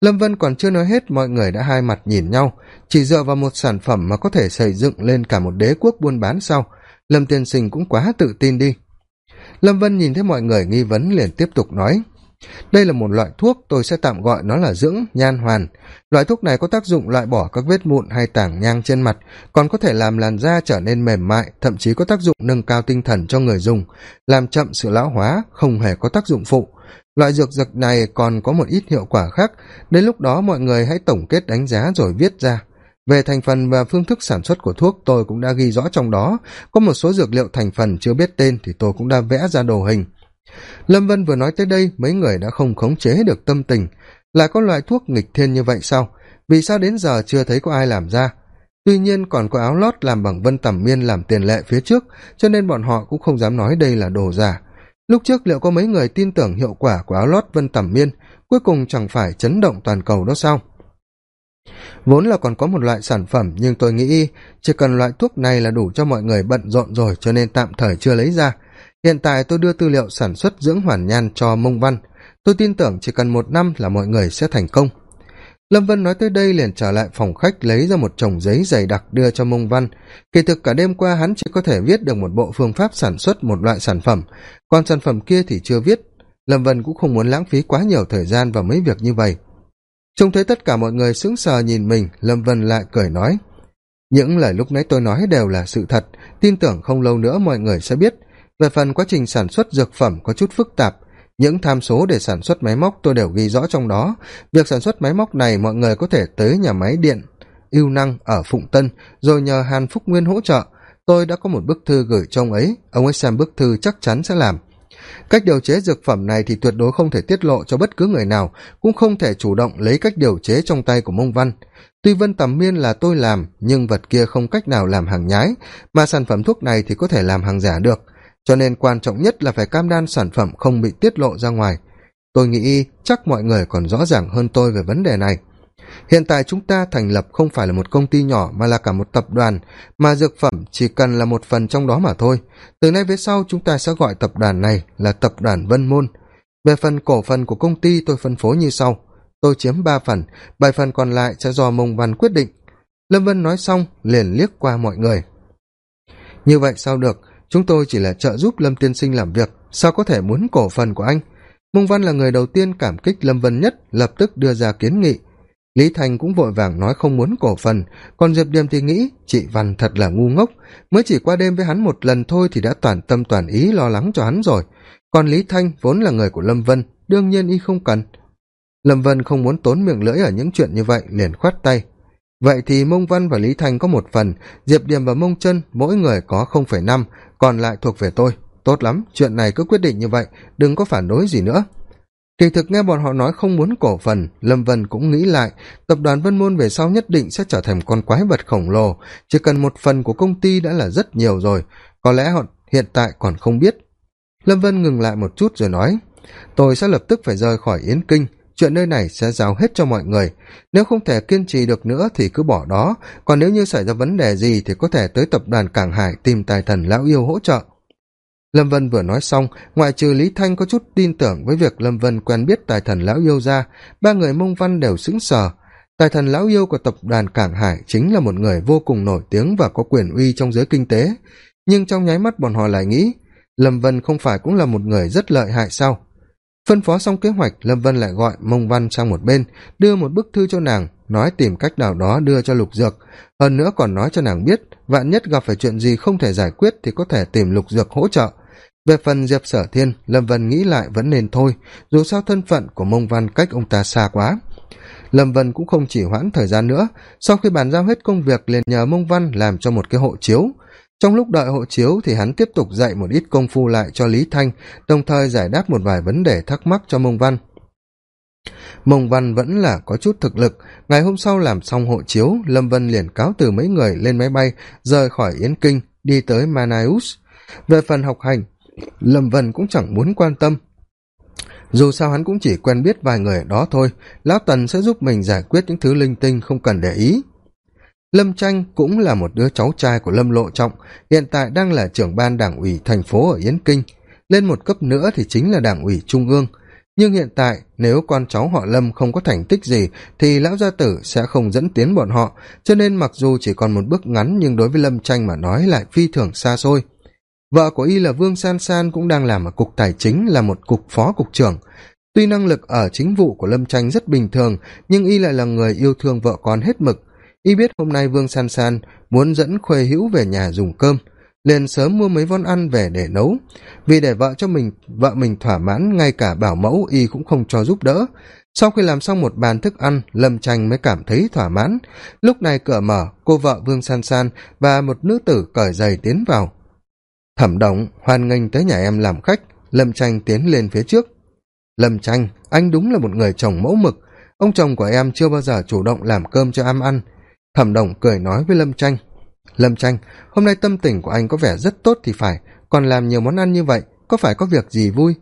lâm vân còn chưa nói hết, mọi người đã hai mặt nhìn nhau. Chỉ dựa vào một sản phẩm mà có thể xây dựng lên cả một đế quốc buôn bán sau lâm tiên sinh cũng quá tự tin đi. Lâm vân nhìn thấy mọi người nghi vấn liền tiếp tục nói đây là một loại thuốc tôi sẽ tạm gọi nó là dưỡng nhan hoàn. Loại thuốc này có tác dụng loại bỏ các vết mụn hay tảng nhang trên mặt, còn có thể làm làn da trở nên mềm mại, thậm chí có tác dụng nâng cao tinh thần cho người dùng, làm chậm sự lão hóa, không hề có tác dụng phụ. Loại dược dược này còn có một ít hiệu quả khác, đến lúc đó mọi người hãy tổng kết đánh giá rồi viết ra. Về thành phần và phương thức sản xuất của thuốc tôi cũng đã ghi rõ trong đó, có một số dược liệu thành phần chưa biết tên thì tôi cũng đã vẽ ra đồ hình lâm vân vừa nói tới đây, mấy người đã không khống chế được tâm tình. Là có loại thuốc nghịch thiên như vậy sao? Vì sao đến giờ chưa thấy có ai làm ra? Tuy nhiên còn có áo lót làm bằng vân tẩm miên làm tiền lệ phía trước, cho nên bọn họ cũng không dám nói đây là đồ giả. Lúc trước liệu có mấy người tin tưởng hiệu quả của áo lót vân tẩm miên, cuối cùng chẳng phải chấn động toàn cầu đó sao? Vốn là còn có một loại sản phẩm, nhưng tôi nghĩ chỉ cần loại thuốc này là đủ cho mọi người bận rộn rồi, cho nên tạm thời chưa lấy ra hiện tại tôi đưa tư liệu sản xuất dưỡng hoàn nhan cho mông văn. Tôi tin tưởng chỉ cần một năm là mọi người sẽ thành công. Lâm vân nói tới đây liền trở lại phòng khách lấy ra một chồng giấy dày đặc đưa cho mông văn. Kỳ thực cả đêm qua hắn chỉ có thể viết được một bộ phương pháp sản xuất một loại sản phẩm. Còn sản phẩm kia thì chưa viết. Lâm vân cũng không muốn lãng phí quá nhiều thời gian vào mấy việc như vậy. Trông thấy tất cả mọi người sững sờ nhìn mình, lâm vân lại cười nói, những lời lúc nãy tôi nói đều là sự thật. Tin tưởng không lâu nữa mọi người sẽ biết về phần quá trình sản xuất dược phẩm có chút phức tạp, những tham số để sản xuất máy móc tôi đều ghi rõ trong đó. Việc sản xuất máy móc này mọi người có thể tới nhà máy điện ưu năng ở phụng tân, rồi nhờ hàn phúc nguyên hỗ trợ. Tôi đã có một bức thư gửi cho ông ấy ông ấy xem bức thư chắc chắn sẽ làm. Cách điều chế dược phẩm này thì tuyệt đối không thể tiết lộ cho bất cứ người nào, cũng không thể chủ động lấy cách điều chế trong tay của mông văn. Tuy vân tầm miên là tôi làm, nhưng vật kia không cách nào làm hàng nhái, mà sản phẩm thuốc này thì có thể làm hàng giả được cho nên quan trọng nhất là phải cam đoan sản phẩm không bị tiết lộ ra ngoài. Tôi nghĩ chắc mọi người còn rõ ràng hơn tôi về vấn đề này. Hiện tại chúng ta thành lập không phải là một công ty nhỏ mà là cả một tập đoàn, mà dược phẩm chỉ cần là một phần trong đó mà thôi. Từ nay về sau chúng ta sẽ gọi tập đoàn này là tập đoàn vân môn. Về phần cổ phần của công ty tôi phân phối như sau. Tôi chiếm ba phần, bảy phần còn lại sẽ do mông văn quyết định. Lâm vân nói xong, liền liếc qua mọi người. Như vậy sao được? Chúng tôi chỉ là trợ giúp lâm tiên sinh làm việc. Sao có thể muốn cổ phần của anh? Mông văn là người đầu tiên cảm kích lâm vân nhất, lập tức đưa ra kiến nghị. Lý thành cũng vội vàng nói không muốn cổ phần. Còn diệp điềm thì nghĩ, chị văn thật là ngu ngốc. Mới chỉ qua đêm với hắn một lần thôi thì đã toàn tâm toàn ý lo lắng cho hắn rồi. Còn lý thanh vốn là người của lâm vân, đương nhiên y không cần. Lâm vân không muốn tốn miệng lưỡi ở những chuyện như vậy, liền khoát tay vậy thì mông văn và lý thanh có một phần, diệp điềm và mông chân mỗi người có không phẩy năm, còn lại thuộc về tôi. Tốt lắm, chuyện này cứ quyết định như vậy, đừng có phản đối gì nữa. Kỳ thực nghe bọn họ nói không muốn cổ phần, lâm vân cũng nghĩ lại, tập đoàn vân môn về sau nhất định sẽ trở thành con quái vật khổng lồ, chỉ cần một phần của công ty đã là rất nhiều rồi, có lẽ họ hiện tại còn không biết. Lâm vân ngừng lại một chút rồi nói, tôi sẽ lập tức phải rời khỏi yến kinh chuyện nơi này sẽ giao hết cho mọi người. Nếu không thể kiên trì được nữa thì cứ bỏ đó. Còn nếu như xảy ra vấn đề gì thì có thể tới tập đoàn cảng hải tìm tài thần lão yêu hỗ trợ. Lâm vân vừa nói xong, ngoại trừ lý thanh có chút tin tưởng với việc lâm vân quen biết tài thần lão yêu ra, ba người mông văn đều sững sờ. Tài thần lão yêu của tập đoàn cảng hải chính là một người vô cùng nổi tiếng và có quyền uy trong giới kinh tế. Nhưng trong nháy mắt bọn họ lại nghĩ, lâm vân không phải cũng là một người rất lợi hại sao? Phân phó xong kế hoạch, lâm vân lại gọi mông văn sang một bên, đưa một bức thư cho nàng, nói tìm cách nào đó đưa cho lục dược. Hơn nữa còn nói cho nàng biết, vạn nhất gặp phải chuyện gì không thể giải quyết thì có thể tìm lục dược hỗ trợ. Về phần diệp sở thiên, lâm vân nghĩ lại vẫn nên thôi, dù sao thân phận của mông văn cách ông ta xa quá. Lâm vân cũng không chỉ hoãn thời gian nữa, sau khi bàn giao hết công việc liền nhờ mông văn làm cho một cái hộ chiếu trong lúc đợi hộ chiếu thì hắn tiếp tục dạy một ít công phu lại cho lý thanh, đồng thời giải đáp một vài vấn đề thắc mắc cho mông văn. Mông văn vẫn là có chút thực lực. Ngày hôm sau làm xong hộ chiếu, lâm vân liền cáo từ mấy người lên máy bay, rời khỏi yến kinh, đi tới Manaus. Về phần học hành, lâm vân cũng chẳng muốn quan tâm. Dù sao hắn cũng chỉ quen biết vài người ở đó thôi. Lão tần sẽ giúp mình giải quyết những thứ linh tinh không cần để ý lâm tranh cũng là một đứa cháu trai của lâm lộ trọng, hiện tại đang là trưởng ban đảng ủy thành phố ở yến kinh. Lên một cấp nữa thì chính là đảng ủy trung ương. Nhưng hiện tại, nếu con cháu họ lâm không có thành tích gì, thì lão gia tử sẽ không dẫn tiến bọn họ. Cho nên mặc dù chỉ còn một bước ngắn, nhưng đối với lâm tranh mà nói lại phi thường xa xôi. Vợ của y là vương san san cũng đang làm ở cục tài chính, là một cục phó cục trưởng. Tuy năng lực ở chính vụ của lâm tranh rất bình thường, nhưng y lại là người yêu thương vợ con hết mực y biết hôm nay vương san san muốn dẫn khuê hữu về nhà dùng cơm, liền sớm mua mấy món ăn về để nấu. Vì để vợ cho mình, vợ mình thỏa mãn, ngay cả bảo mẫu y cũng không cho giúp đỡ. Sau khi làm xong một bàn thức ăn, lâm tranh mới cảm thấy thỏa mãn. Lúc này cửa mở, cô vợ vương san san và một nữ tử cởi giày tiến vào. Thẩm động, hoan nghênh tới nhà em làm khách, lâm tranh tiến lên phía trước. Lâm tranh anh đúng là một người chồng mẫu mực. Ông chồng của em chưa bao giờ chủ động làm cơm cho em ăn thẩm đồng cười nói với lâm tranh lâm tranh hôm nay tâm tình của anh có vẻ rất tốt thì phải, còn làm nhiều món ăn như vậy, có phải có việc gì vui?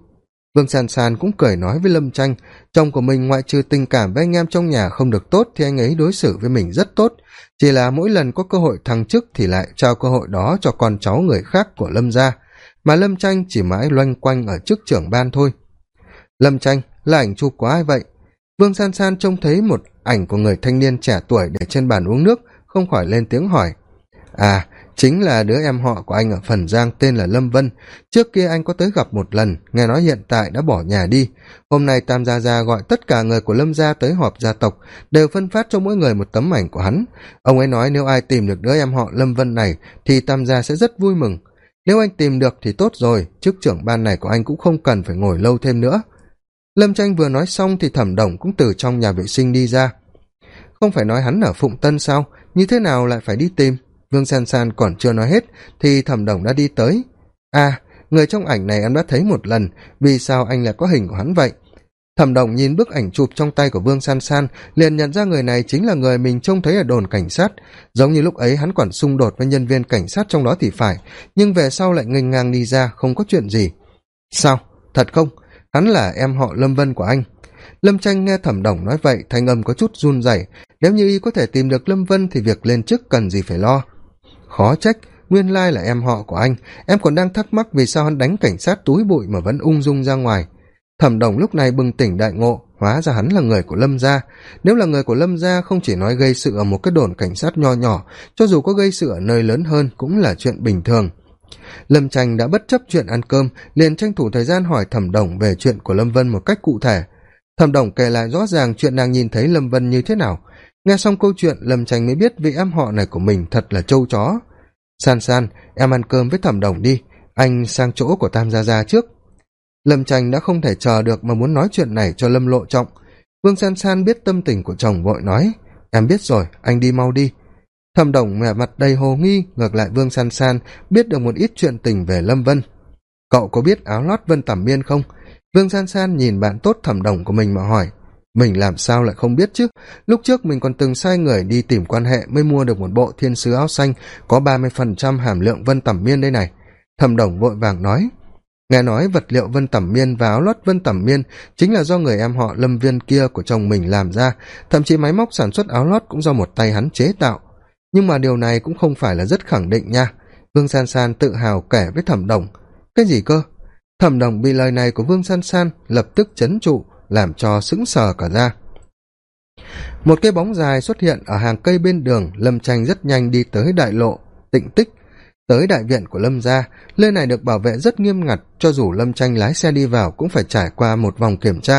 Vương sàn sàn cũng cười nói với lâm tranh chồng của mình ngoại trừ tình cảm với anh em trong nhà không được tốt thì anh ấy đối xử với mình rất tốt. Chỉ là mỗi lần có cơ hội thăng chức thì lại trao cơ hội đó cho con cháu người khác của lâm gia. Mà lâm tranh chỉ mãi loanh quanh ở chức trưởng ban thôi. Lâm tranh là ảnh chụp của ai vậy? Vương san san trông thấy một ảnh của người thanh niên trẻ tuổi để trên bàn uống nước, không khỏi lên tiếng hỏi. À chính là đứa em họ của anh ở phần giang tên là lâm vân. Trước kia anh có tới gặp một lần, nghe nói hiện tại đã bỏ nhà đi. Hôm nay tam gia gia gọi tất cả người của lâm gia tới họp gia tộc, đều phân phát cho mỗi người một tấm ảnh của hắn. Ông ấy nói nếu ai tìm được đứa em họ lâm vân này, thì tam gia sẽ rất vui mừng. Nếu anh tìm được thì tốt rồi, chức trưởng ban này của anh cũng không cần phải ngồi lâu thêm nữa lâm tranh vừa nói xong thì thẩm đồng cũng từ trong nhà vệ sinh đi ra. Không phải nói hắn ở phụng tân sao? Như thế nào lại phải đi tìm? Vương san san còn chưa nói hết thì thẩm đồng đã đi tới. À người trong ảnh này em đã thấy một lần, vì sao anh lại có hình của hắn vậy? Thẩm đồng nhìn bức ảnh chụp trong tay của vương san san, liền nhận ra người này chính là người mình trông thấy ở đồn cảnh sát. Giống như lúc ấy hắn còn xung đột với nhân viên cảnh sát trong đó thì phải, nhưng về sau lại nghênh ngang đi ra, không có chuyện gì. Sao? Thật không? Hắn là em họ lâm vân của anh. Lâm tranh nghe thẩm đồng nói vậy, thanh âm có chút run rẩy. Nếu như y có thể tìm được lâm vân thì việc lên chức cần gì phải lo. Khó trách, nguyên lai là em họ của anh. Em còn đang thắc mắc vì sao hắn đánh cảnh sát túi bụi mà vẫn ung dung ra ngoài. Thẩm đồng lúc này bừng tỉnh đại ngộ, hóa ra hắn là người của lâm gia. Nếu là người của lâm gia không chỉ nói gây sự ở một cái đồn cảnh sát nho nhỏ, cho dù có gây sự ở nơi lớn hơn cũng là chuyện bình thường lâm tranh đã bất chấp chuyện ăn cơm, liền tranh thủ thời gian hỏi thẩm đồng về chuyện của lâm vân một cách cụ thể. Thẩm đồng kể lại rõ ràng chuyện nàng nhìn thấy lâm vân như thế nào. Nghe xong câu chuyện, lâm tranh mới biết vị em họ này của mình thật là trâu chó. San san, em ăn cơm với thẩm đồng đi, anh sang chỗ của tam gia gia trước. Lâm tranh đã không thể chờ được mà muốn nói chuyện này cho lâm lộ trọng. Vương san san biết tâm tình của chồng vội nói, em biết rồi, anh đi mau đi thẩm đồng mẹ mặt đầy hồ nghi, ngược lại vương san san biết được một ít chuyện tình về lâm vân. Cậu có biết áo lót vân tẩm miên không? Vương san san nhìn bạn tốt thẩm đồng của mình mà hỏi. Mình làm sao lại không biết chứ? Lúc trước mình còn từng sai người đi tìm quan hệ mới mua được một bộ thiên sứ áo xanh có ba mươi phần trăm hàm lượng vân tẩm miên đây này. Thẩm đồng vội vàng nói. Nghe nói vật liệu vân tẩm miên và áo lót vân tẩm miên chính là do người em họ lâm viên kia của chồng mình làm ra. Thậm chí máy móc sản xuất áo lót cũng do một tay hắn chế tạo nhưng mà điều này cũng không phải là rất khẳng định nha. Vương san san tự hào kể với thẩm đồng. Cái gì cơ? Thẩm đồng bị lời này của vương san san lập tức c h ấ n trụ, làm cho sững sờ cả ra. Một cái bóng dài xuất hiện ở hàng cây bên đường, lâm tranh rất nhanh đi tới đại lộ, tịnh tích, tới đại viện của lâm gia. Nơi này được bảo vệ rất nghiêm ngặt, cho dù lâm tranh lái xe đi vào cũng phải trải qua một vòng kiểm tra.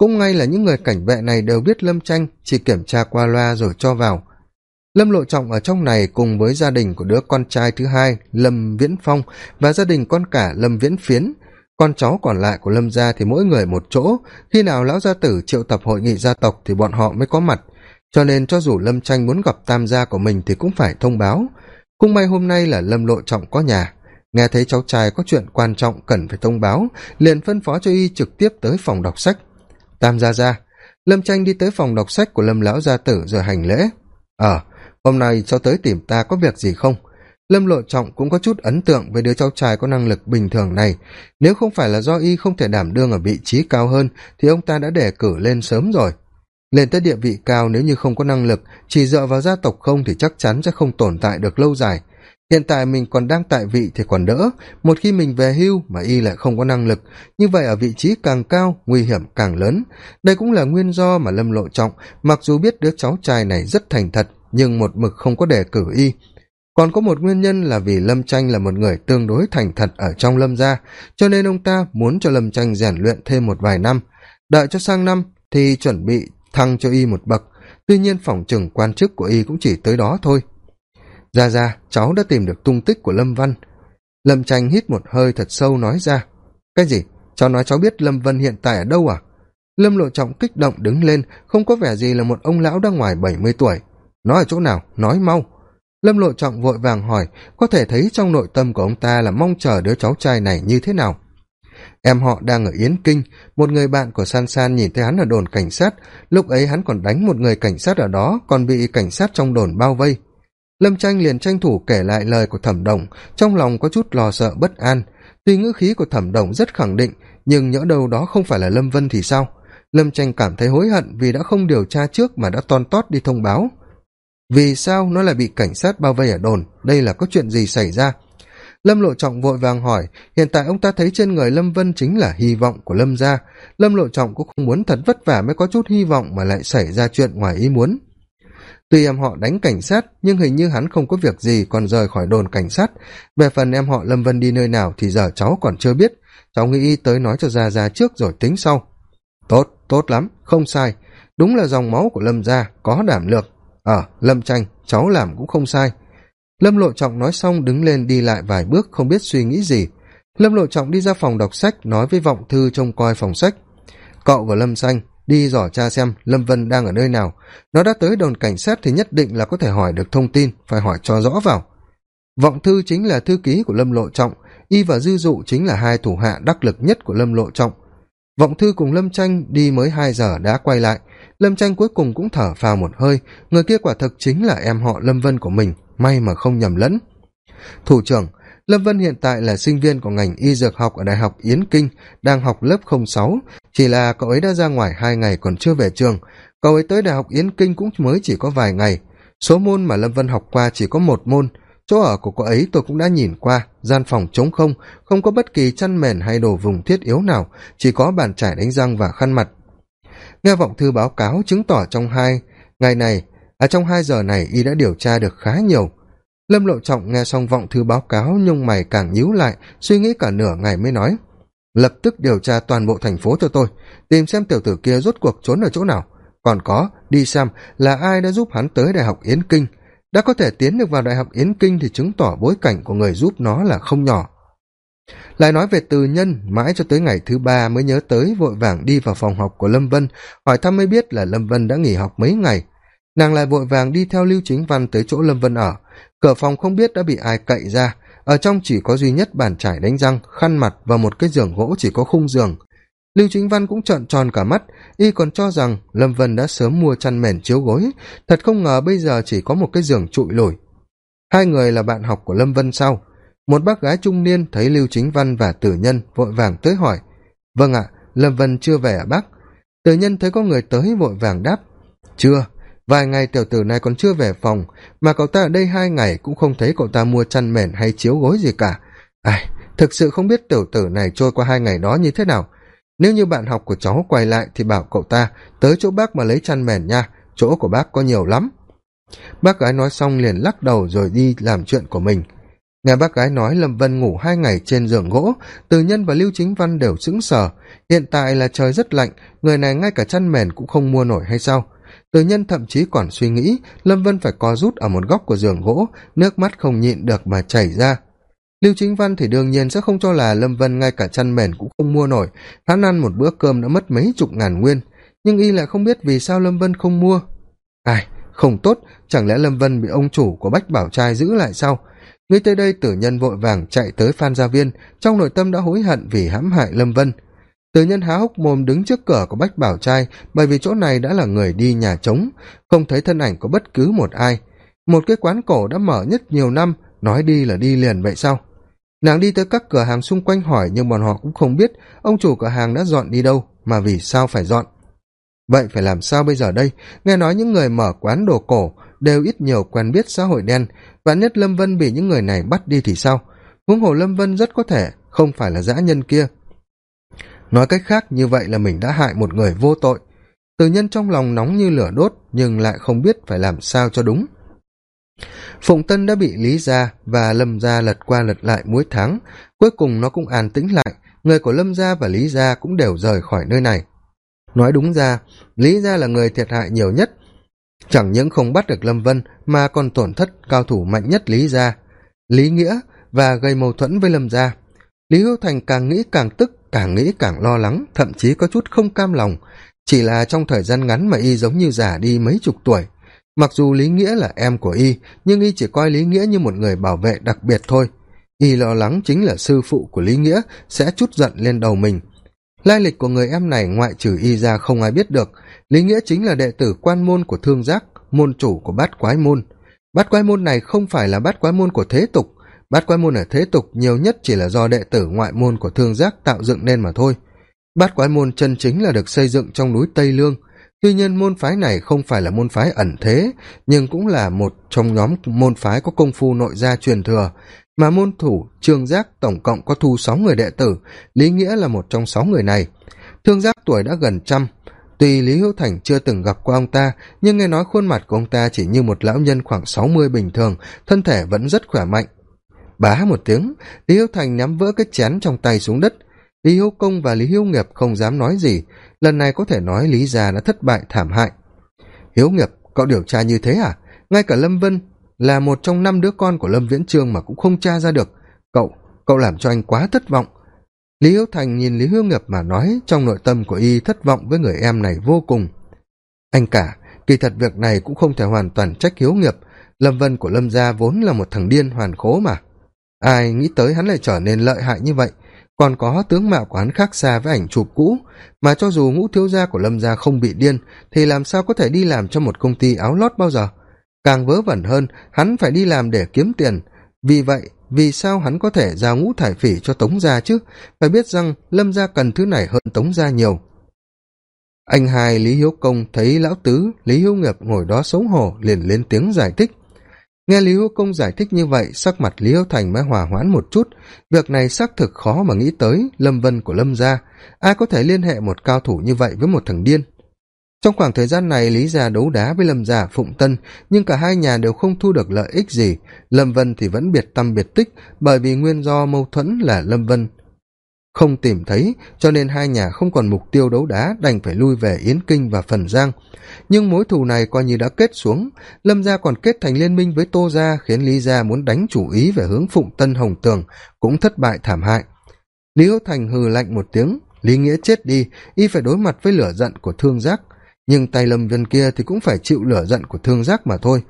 Cũng ngay là những người cảnh vệ này đều biết lâm tranh chỉ kiểm tra qua loa rồi cho vào lâm lộ trọng ở trong này cùng với gia đình của đứa con trai thứ hai, lâm viễn phong, và gia đình con cả lâm viễn phiến. Con cháu còn lại của lâm gia thì mỗi người một chỗ. Khi nào lão gia tử triệu tập hội nghị gia tộc thì bọn họ mới có mặt. Cho nên cho dù lâm tranh muốn gặp tam gia của mình thì cũng phải thông báo. Cũng may hôm nay là lâm lộ trọng có nhà. Nghe thấy cháu trai có chuyện quan trọng cần phải thông báo, liền phân phó cho y trực tiếp tới phòng đọc sách. Tam gia gia lâm tranh đi tới phòng đọc sách của lâm lão gia tử rồi hành lễ. Ờ hôm nay cháu tới tìm ta có việc gì không? Lâm lộ trọng cũng có chút ấn tượng với đứa cháu trai có năng lực bình thường này. Nếu không phải là do y không thể đảm đương ở vị trí cao hơn, thì ông ta đã đề cử lên sớm rồi. Lên tới địa vị cao nếu như không có năng lực, chỉ dựa vào gia tộc không thì chắc chắn sẽ không tồn tại được lâu dài. Hiện tại mình còn đang tại vị thì còn đỡ. Một khi mình về hưu mà y lại không có năng lực, như vậy ở vị trí càng cao, nguy hiểm càng lớn. Đây cũng là nguyên do mà lâm lộ trọng, mặc dù biết đứa cháu trai này rất thành thật nhưng một mực không có đề cử y. Còn có một nguyên nhân là vì lâm tranh là một người tương đối thành thật ở trong lâm gia, cho nên ông ta muốn cho lâm tranh rèn luyện thêm một vài năm. Đợi cho sang năm thì chuẩn bị thăng cho y một bậc, tuy nhiên phòng chừng quan chức của y cũng chỉ tới đó thôi. Ra ra, cháu đã tìm được tung tích của lâm văn. Lâm tranh hít một hơi thật sâu nói ra, cái gì? Cháu nói cháu biết lâm vân hiện tại ở đâu à? Lâm lộ trọng kích động đứng lên, không có vẻ gì là một ông lão đang ngoài bảy mươi tuổi nói ở chỗ nào? Nói mau. Lâm lộ trọng vội vàng hỏi, có thể thấy trong nội tâm của ông ta là mong chờ đứa cháu trai này như thế nào? Em họ đang ở yến kinh, một người bạn của san san nhìn thấy hắn ở đồn cảnh sát, lúc ấy hắn còn đánh một người cảnh sát ở đó, còn bị cảnh sát trong đồn bao vây. Lâm tranh liền tranh thủ kể lại lời của thẩm đồng, trong lòng có chút lo sợ bất an. Tuy ngữ khí của thẩm đồng rất khẳng định, nhưng nhỡ đâu đó không phải là lâm vân thì sao? Lâm tranh cảm thấy hối hận vì đã không điều tra trước mà đã ton tót đi thông báo vì sao nó lại bị cảnh sát bao vây ở đồn? Đây là có chuyện gì xảy ra? Lâm lộ trọng vội vàng hỏi. Hiện tại ông ta thấy trên người lâm vân chính là hy vọng của lâm gia. Lâm lộ trọng cũng không muốn thật vất vả mới có chút hy vọng mà lại xảy ra chuyện ngoài ý muốn. Tuy em họ đánh cảnh sát, nhưng hình như hắn không có việc gì còn rời khỏi đồn cảnh sát. Về phần em họ lâm vân đi nơi nào thì giờ cháu còn chưa biết. Cháu nghĩ tới nói cho ra ra trước rồi tính sau. Tốt tốt lắm, không sai. Đúng là dòng máu của lâm gia, có đảm lược ờ lâm tranh, cháu làm cũng không sai. Lâm lộ trọng nói xong đứng lên đi lại vài bước, không biết suy nghĩ gì. Lâm lộ trọng đi ra phòng đọc sách, nói với vọng thư trông coi phòng sách. Cậu và lâm xanh, đi dò cha xem lâm vân đang ở nơi nào. Nó đã tới đồn cảnh sát thì nhất định là có thể hỏi được thông tin, phải hỏi cho rõ vào. Vọng thư chính là thư ký của lâm lộ trọng, y và dư dụ chính là hai thủ hạ đắc lực nhất của lâm lộ trọng. Vọng thư cùng lâm tranh đi mới hai giờ đã quay lại lâm tranh cuối cùng cũng thở phào một hơi, người kia quả thực chính là em họ lâm vân của mình, may mà không nhầm lẫn. Thủ trưởng, lâm vân hiện tại là sinh viên của ngành y dược học ở đại học yến kinh, đang học lớp không sáu. Chỉ là cậu ấy đã ra ngoài hai ngày còn chưa về trường. Cậu ấy tới đại học yến kinh cũng mới chỉ có vài ngày. Số môn mà lâm vân học qua chỉ có một môn. Chỗ ở của cậu ấy tôi cũng đã nhìn qua, gian phòng trống không không có bất kỳ chăn mền hay đồ vùng thiết yếu nào, chỉ có bàn trải đánh răng và khăn mặt nghe vọng thư báo cáo chứng tỏ trong hai, ngày này à trong hai giờ này y đã điều tra được khá nhiều. Lâm lộ trọng nghe xong vọng thư báo cáo nhung mày càng nhíu lại, suy nghĩ cả nửa ngày mới nói, lập tức điều tra toàn bộ thành phố cho tôi, tìm xem tiểu tử kia rốt cuộc trốn ở chỗ nào. Còn có, đi xem là ai đã giúp hắn tới đại học yến kinh. Đã có thể tiến được vào đại học yến kinh thì chứng tỏ bối cảnh của người giúp nó là không nhỏ lại nói về từ nhân, mãi cho tới ngày thứ ba mới nhớ tới, vội vàng đi vào phòng học của lâm vân, hỏi thăm mới biết là lâm vân đã nghỉ học mấy ngày. Nàng lại vội vàng đi theo lưu chính văn tới chỗ lâm vân ở. Cửa phòng không biết đã bị ai cậy ra. Ở trong chỉ có duy nhất bàn trải đánh răng, khăn mặt và một cái giường gỗ chỉ có khung giường. Lưu chính văn cũng trợn tròn cả mắt, y còn cho rằng lâm vân đã sớm mua chăn mền chiếu gối. Thật không ngờ bây giờ chỉ có một cái giường trụi lủi hai người là bạn học của lâm vân sau một bác gái trung niên thấy lưu chính văn và tử nhân vội vàng tới hỏi. Vâng ạ, lâm vân chưa về à bác? Tử nhân thấy có người tới vội vàng đáp. Chưa, vài ngày tiểu tử này còn chưa về phòng, mà cậu ta ở đây hai ngày cũng không thấy cậu ta mua chăn mền hay chiếu gối gì cả. Ai, thực sự không biết tiểu tử này trôi qua hai ngày đó như thế nào. Nếu như bạn học của cháu quay lại thì bảo cậu ta tới chỗ bác mà lấy chăn mền nha, chỗ của bác có nhiều lắm. Bác gái nói xong liền lắc đầu rồi đi làm chuyện của mình nghe bác gái nói lâm vân ngủ hai ngày trên giường gỗ, từ nhân và lưu chính văn đều sững sờ. Hiện tại là trời rất lạnh, người này ngay cả chăn mền cũng không mua nổi hay sao? Từ nhân thậm chí còn suy nghĩ, lâm vân phải co rút ở một góc của giường gỗ, nước mắt không nhịn được mà chảy ra. Lưu chính văn thì đương nhiên sẽ không cho là lâm vân ngay cả chăn mền cũng không mua nổi, hắn ăn một bữa cơm đã mất mấy chục ngàn nguyên. Nhưng y lại không biết vì sao lâm vân không mua. Ai, không tốt, chẳng lẽ lâm vân bị ông chủ của bách bảo trai giữ lại sao? Nghĩ tới đây, tử nhân vội vàng chạy tới phan gia viên, trong nội tâm đã hối hận vì hãm hại lâm vân. Tử nhân há hốc mồm đứng trước cửa của bách bảo trai, bởi vì chỗ này đã là người đi nhà trống, không thấy thân ảnh của bất cứ một ai. Một cái quán cổ đã mở nhất nhiều năm, nói đi là đi liền vậy sao? Nàng đi tới các cửa hàng xung quanh hỏi, nhưng bọn họ cũng không biết ông chủ cửa hàng đã dọn đi đâu, mà vì sao phải dọn? Vậy phải làm sao bây giờ đây? Nghe nói những người mở quán đồ cổ đều ít nhiều quen biết xã hội đen, và nhất lâm vân bị những người này bắt đi thì sao? Huống hồ lâm vân rất có thể không phải là dã nhân kia. Nói cách khác, như vậy là mình đã hại một người vô tội. Từ nhân trong lòng nóng như lửa đốt, nhưng lại không biết phải làm sao cho đúng. Phụng tân đã bị lý gia và lâm gia lật qua lật lại mỗi tháng. Cuối cùng nó cũng an tĩnh lại. Người của lâm gia và lý gia cũng đều rời khỏi nơi này. Nói đúng ra, lý gia là người thiệt hại nhiều nhất chẳng những không bắt được lâm vân, mà còn tổn thất cao thủ mạnh nhất lý gia, lý nghĩa và gây mâu thuẫn với lâm gia. Lý hữu thành càng nghĩ càng tức, càng nghĩ càng lo lắng, thậm chí có chút không cam lòng. Chỉ là trong thời gian ngắn mà y giống như già đi mấy chục tuổi. Mặc dù lý nghĩa là em của y, nhưng y chỉ coi lý nghĩa như một người bảo vệ đặc biệt thôi. Y lo lắng chính là sư phụ của lý nghĩa sẽ chút giận lên đầu mình. Lai lịch của người em này ngoại trừ y ra không ai biết được lý nghĩa chính là đệ tử quan môn của thương giác, môn chủ của bát quái môn. Bát quái môn này không phải là bát quái môn của thế tục. Bát quái môn ở thế tục nhiều nhất chỉ là do đệ tử ngoại môn của thương giác tạo dựng nên mà thôi. Bát quái môn chân chính là được xây dựng trong núi tây lương. Tuy nhiên môn phái này không phải là môn phái ẩn thế, nhưng cũng là một trong nhóm môn phái có công phu nội gia truyền thừa. Mà môn thủ trương giác tổng cộng có thu sáu người đệ tử, lý nghĩa là một trong sáu người này. Thương giác tuổi đã gần trăm tuy lý hữu thành chưa từng gặp qua ông ta, nhưng nghe nói khuôn mặt của ông ta chỉ như một lão nhân khoảng sáu mươi bình thường, thân thể vẫn rất khỏe mạnh. Bá một tiếng, lý hữu thành nắm vỡ cái chén trong tay xuống đất. Lý hữu công và lý hữu nghiệp không dám nói gì, lần này có thể nói lý gia đã thất bại thảm hại. Hiếu nghiệp, cậu điều tra như thế à? Ngay cả lâm vân là một trong năm đứa con của lâm viễn trương mà cũng không tra ra được. Cậu cậu làm cho anh quá thất vọng lý hiếu thành nhìn lý hương nghiệp mà nói, trong nội tâm của y thất vọng với người em này vô cùng. Anh cả, kỳ thật việc này cũng không thể hoàn toàn trách hiếu nghiệp. Lâm vân của lâm gia vốn là một thằng điên hoàn khố mà. Ai nghĩ tới hắn lại trở nên lợi hại như vậy? Còn có tướng mạo của hắn khác xa với ảnh chụp cũ. Mà cho dù ngũ thiếu gia của lâm gia không bị điên, thì làm sao có thể đi làm cho một công ty áo lót bao giờ? Càng vớ vẩn hơn, hắn phải đi làm để kiếm tiền. Vì vậy vì sao hắn có thể giao ngũ thải phỉ cho tống gia chứ? Phải biết rằng lâm gia cần thứ này hơn tống gia nhiều. Anh hai lý hiếu công thấy lão tứ, lý hiếu nghiệp ngồi đó xấu hổ, liền lên tiếng giải thích. Nghe lý hiếu công giải thích như vậy, sắc mặt lý hiếu thành mới hòa hoãn một chút. Việc này xác thực khó mà nghĩ tới, lâm vân của lâm gia. Ai có thể liên hệ một cao thủ như vậy với một thằng điên? Trong khoảng thời gian này, lý gia đấu đá với lâm gia, phụng tân, nhưng cả hai nhà đều không thu được lợi ích gì. Lâm vân thì vẫn biệt tâm biệt tích, bởi vì nguyên do mâu thuẫn là lâm vân không tìm thấy, cho nên hai nhà không còn mục tiêu đấu đá, đành phải lui về yến kinh và phần giang. Nhưng mối thù này coi như đã kết xuống. Lâm gia còn kết thành liên minh với tô gia, khiến lý gia muốn đánh chủ ý về hướng phụng tân hồng tường, cũng thất bại thảm hại. Lý hữu thành hừ lạnh một tiếng, lý nghĩa chết đi, y phải đối mặt với lửa giận của thương giác nhưng tay lâm viên kia thì cũng phải chịu lửa giận của thương giác mà thôi.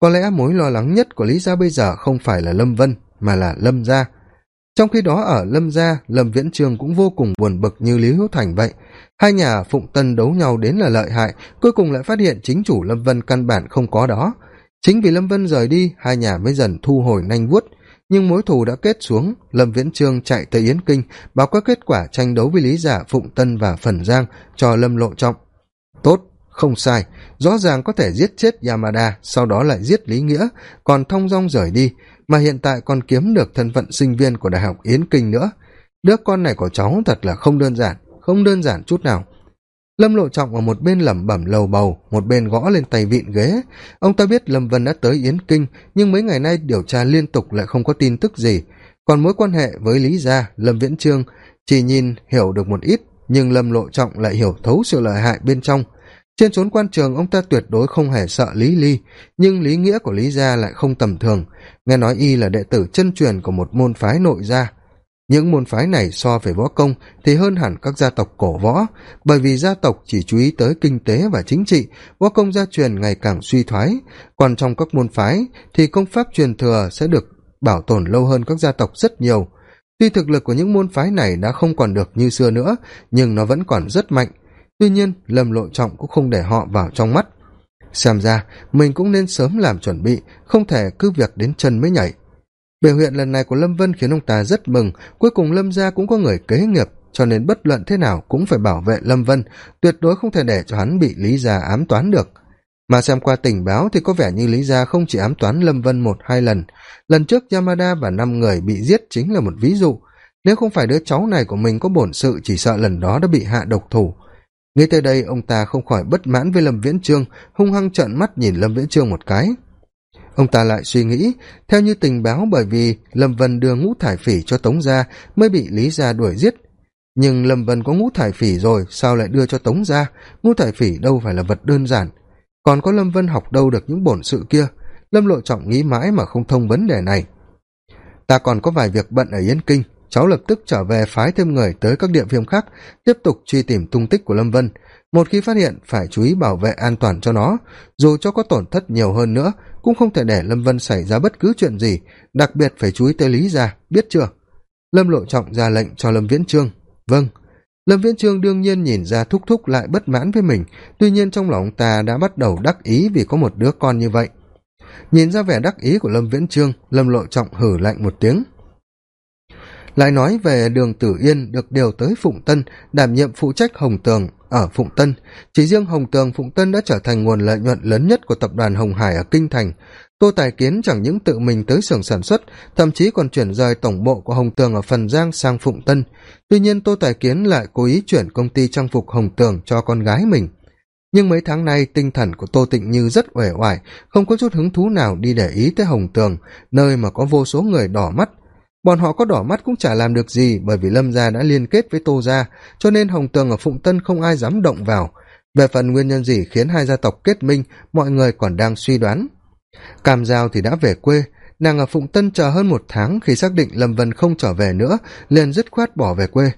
Có lẽ mối lo lắng nhất của lý gia bây giờ không phải là lâm vân, mà là lâm gia. Trong khi đó ở lâm gia, lâm viễn trương cũng vô cùng buồn bực như lý hữu thành vậy. Hai nhà phụng tân đấu nhau đến là lợi hại, cuối cùng lại phát hiện chính chủ lâm vân căn bản không có đó. Chính vì lâm vân rời đi, hai nhà mới dần thu hồi nanh vuốt. Nhưng mối thù đã kết xuống, lâm viễn trương chạy tới yến kinh, báo các kết quả tranh đấu với lý giả, phụng tân và phần giang cho lâm lộ trọng tốt, không sai. Rõ ràng có thể giết chết yamada, sau đó lại giết lý nghĩa, còn thong dong rời đi. Mà hiện tại còn kiếm được thân phận sinh viên của đại học yến kinh nữa. Đứa con này của cháu thật là không đơn giản, không đơn giản chút nào. Lâm lộ trọng ở một bên lẩm bẩm lầu bầu, một bên gõ lên tay vịn ghế. Ông ta biết lâm vân đã tới yến kinh, nhưng mấy ngày nay điều tra liên tục lại không có tin tức gì. Còn mối quan hệ với lý gia, lâm viễn trương, chỉ nhìn hiểu được một ít nhưng lâm lộ trọng lại hiểu thấu sự lợi hại bên trong. Trên chốn quan trường, ông ta tuyệt đối không hề sợ lý ly, nhưng lý nghĩa của lý gia lại không tầm thường. Nghe nói y là đệ tử chân truyền của một môn phái nội gia. Những môn phái này so về võ công thì hơn hẳn các gia tộc cổ võ, bởi vì gia tộc chỉ chú ý tới kinh tế và chính trị, võ công gia truyền ngày càng suy thoái. Còn trong các môn phái thì công pháp truyền thừa sẽ được bảo tồn lâu hơn các gia tộc rất nhiều tuy thực lực của những môn phái này đã không còn được như xưa nữa, nhưng nó vẫn còn rất mạnh. Tuy nhiên lâm lộ trọng cũng không để họ vào trong mắt. Xem ra, mình cũng nên sớm làm chuẩn bị, không thể cứ việc đến chân mới nhảy. Biểu hiện lần này của lâm vân khiến ông ta rất mừng. Cuối cùng lâm gia cũng có người kế nghiệp, cho nên bất luận thế nào cũng phải bảo vệ lâm vân, tuyệt đối không thể để cho hắn bị lý gia ám toán được mà xem qua tình báo thì có vẻ như lý gia không chỉ ám toán lâm vân một hai lần. Lần trước yamada và năm người bị giết chính là một ví dụ. Nếu không phải đứa cháu này của mình có bổn sự, chỉ sợ lần đó đã bị hạ độc thủ. Nghĩ tới đây, ông ta không khỏi bất mãn với lâm viễn trương, hung hăng trợn mắt nhìn lâm viễn trương một cái. Ông ta lại suy nghĩ, theo như tình báo bởi vì lâm vân đưa ngũ thải phỉ cho tống gia mới bị lý gia đuổi giết. Nhưng lâm vân có ngũ thải phỉ rồi, sao lại đưa cho tống gia? Ngũ thải phỉ đâu phải là vật đơn giản còn có lâm vân học đâu được những bổn sự kia? Lâm lộ trọng nghĩ mãi mà không thông vấn đề này. Ta còn có vài việc bận ở yên kinh, cháu lập tức trở về phái thêm người tới các địa phương khác, tiếp tục truy tìm tung tích của lâm vân. Một khi phát hiện, phải chú ý bảo vệ an toàn cho nó. Dù cho có tổn thất nhiều hơn nữa, cũng không thể để lâm vân xảy ra bất cứ chuyện gì. Đặc biệt phải chú ý tới lý ra biết chưa? Lâm lộ trọng ra lệnh cho lâm viễn trương. Vâng lâm viễn trương đương nhiên nhìn ra thúc thúc lại bất mãn với mình. Tuy nhiên trong lòng ta đã bắt đầu đắc ý vì có một đứa con như vậy. Nhìn ra vẻ đắc ý của lâm viễn trương, lâm lộ trọng hử lạnh một tiếng. Lại nói về đường tử yên được điều tới phụng tân, đảm nhiệm phụ trách hồng tường ở phụng tân. Chỉ riêng hồng tường, phụng tân đã trở thành nguồn lợi nhuận lớn nhất của tập đoàn hồng hải ở kinh thành tô tài kiến chẳng những tự mình tới xưởng sản xuất, thậm chí còn chuyển rời tổng bộ của hồng tường ở phần giang sang phụng tân. Tuy nhiên tô tài kiến lại cố ý chuyển công ty trang phục hồng tường cho con gái mình. Nhưng mấy tháng nay, tinh thần của tô tịnh như rất uể oải, không có chút hứng thú nào đi để ý tới hồng tường, nơi mà có vô số người đỏ mắt. Bọn họ có đỏ mắt cũng chả làm được gì, bởi vì lâm gia đã liên kết với tô gia, cho nên hồng tường ở phụng tân không ai dám động vào. Về phần nguyên nhân gì khiến hai gia tộc kết minh, mọi người còn đang suy đoán cam giao thì đã về quê. Nàng ở phụng tân chờ hơn một tháng khi xác định lâm vân không trở về nữa, liền dứt khoát bỏ về quê.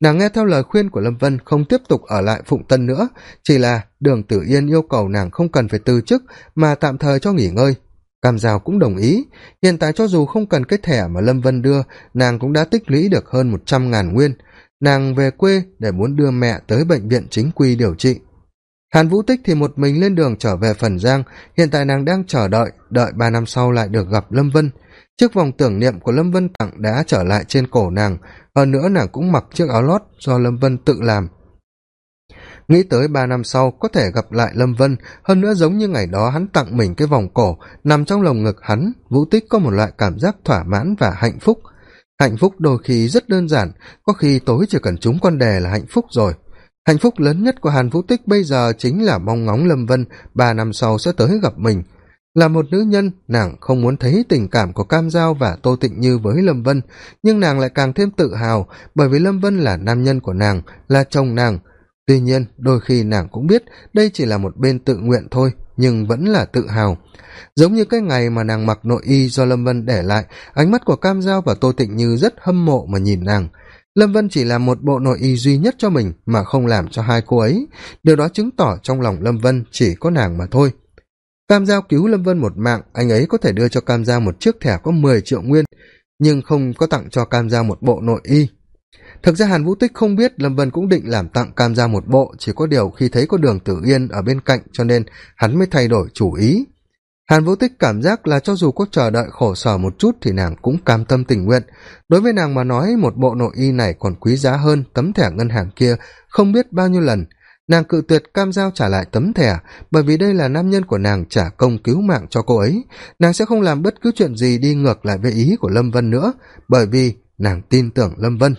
Nàng nghe theo lời khuyên của lâm vân không tiếp tục ở lại phụng tân nữa, chỉ là đường tử yên yêu cầu nàng không cần phải từ chức mà tạm thời cho nghỉ ngơi. Cam giao cũng đồng ý. Hiện tại cho dù không cần cái thẻ mà lâm vân đưa, nàng cũng đã tích lũy được hơn một trăm ngàn nguyên. Nàng về quê để muốn đưa mẹ tới bệnh viện chính quy điều trị hàn vũ tích thì một mình lên đường trở về phần giang. Hiện tại nàng đang chờ đợi đợi ba năm sau lại được gặp lâm vân. Chiếc vòng tưởng niệm của lâm vân, tặng đã trở lại trên cổ nàng. Hơn nữa nàng cũng mặc chiếc áo lót do lâm vân tự làm. Nghĩ tới ba năm sau có thể gặp lại lâm vân, hơn nữa giống như ngày đó hắn tặng mình cái vòng cổ, nằm trong lồng ngực hắn, vũ tích có một loại cảm giác thỏa mãn và hạnh phúc. Hạnh phúc đôi khi rất đơn giản, có khi tối chỉ cần chúng con đề là hạnh phúc rồi hạnh phúc lớn nhất của hàn vũ tích bây giờ chính là mong ngóng lâm vân, ba năm sau sẽ tới gặp mình. Là một nữ nhân, nàng không muốn thấy tình cảm của cam giao và tô tịnh như với lâm vân, nhưng nàng lại càng thêm tự hào, bởi vì lâm vân là nam nhân của nàng, là chồng nàng. Tuy nhiên, đôi khi nàng cũng biết đây chỉ là một bên tự nguyện thôi, nhưng vẫn là tự hào. Giống như cái ngày mà nàng mặc nội y do lâm vân để lại, ánh mắt của cam giao và tô tịnh như rất hâm mộ mà nhìn nàng lâm vân chỉ làm một bộ nội y duy nhất cho mình mà không làm cho hai cô ấy. Điều đó chứng tỏ trong lòng lâm vân chỉ có nàng mà thôi. Cam giao cứu lâm vân một mạng, anh ấy có thể đưa cho cam giao một chiếc thẻ có mười triệu nguyên, nhưng không có tặng cho cam giao một bộ nội y. Thực ra hàn vũ tích không biết lâm vân cũng định làm tặng cam giao một bộ, chỉ có điều khi thấy có đường tử yên ở bên cạnh cho nên hắn mới thay đổi chủ ý hàn vũ tích cảm giác là cho dù có chờ đợi khổ sở một chút thì nàng cũng cam tâm tình nguyện. Đối với nàng mà nói, một bộ nội y này còn quý giá hơn tấm thẻ ngân hàng kia không biết bao nhiêu lần. Nàng cự tuyệt cam giao trả lại tấm thẻ, bởi vì đây là nam nhân của nàng trả công cứu mạng cho cô ấy. Nàng sẽ không làm bất cứ chuyện gì đi ngược lại với ý của lâm vân nữa, bởi vì nàng tin tưởng lâm vân.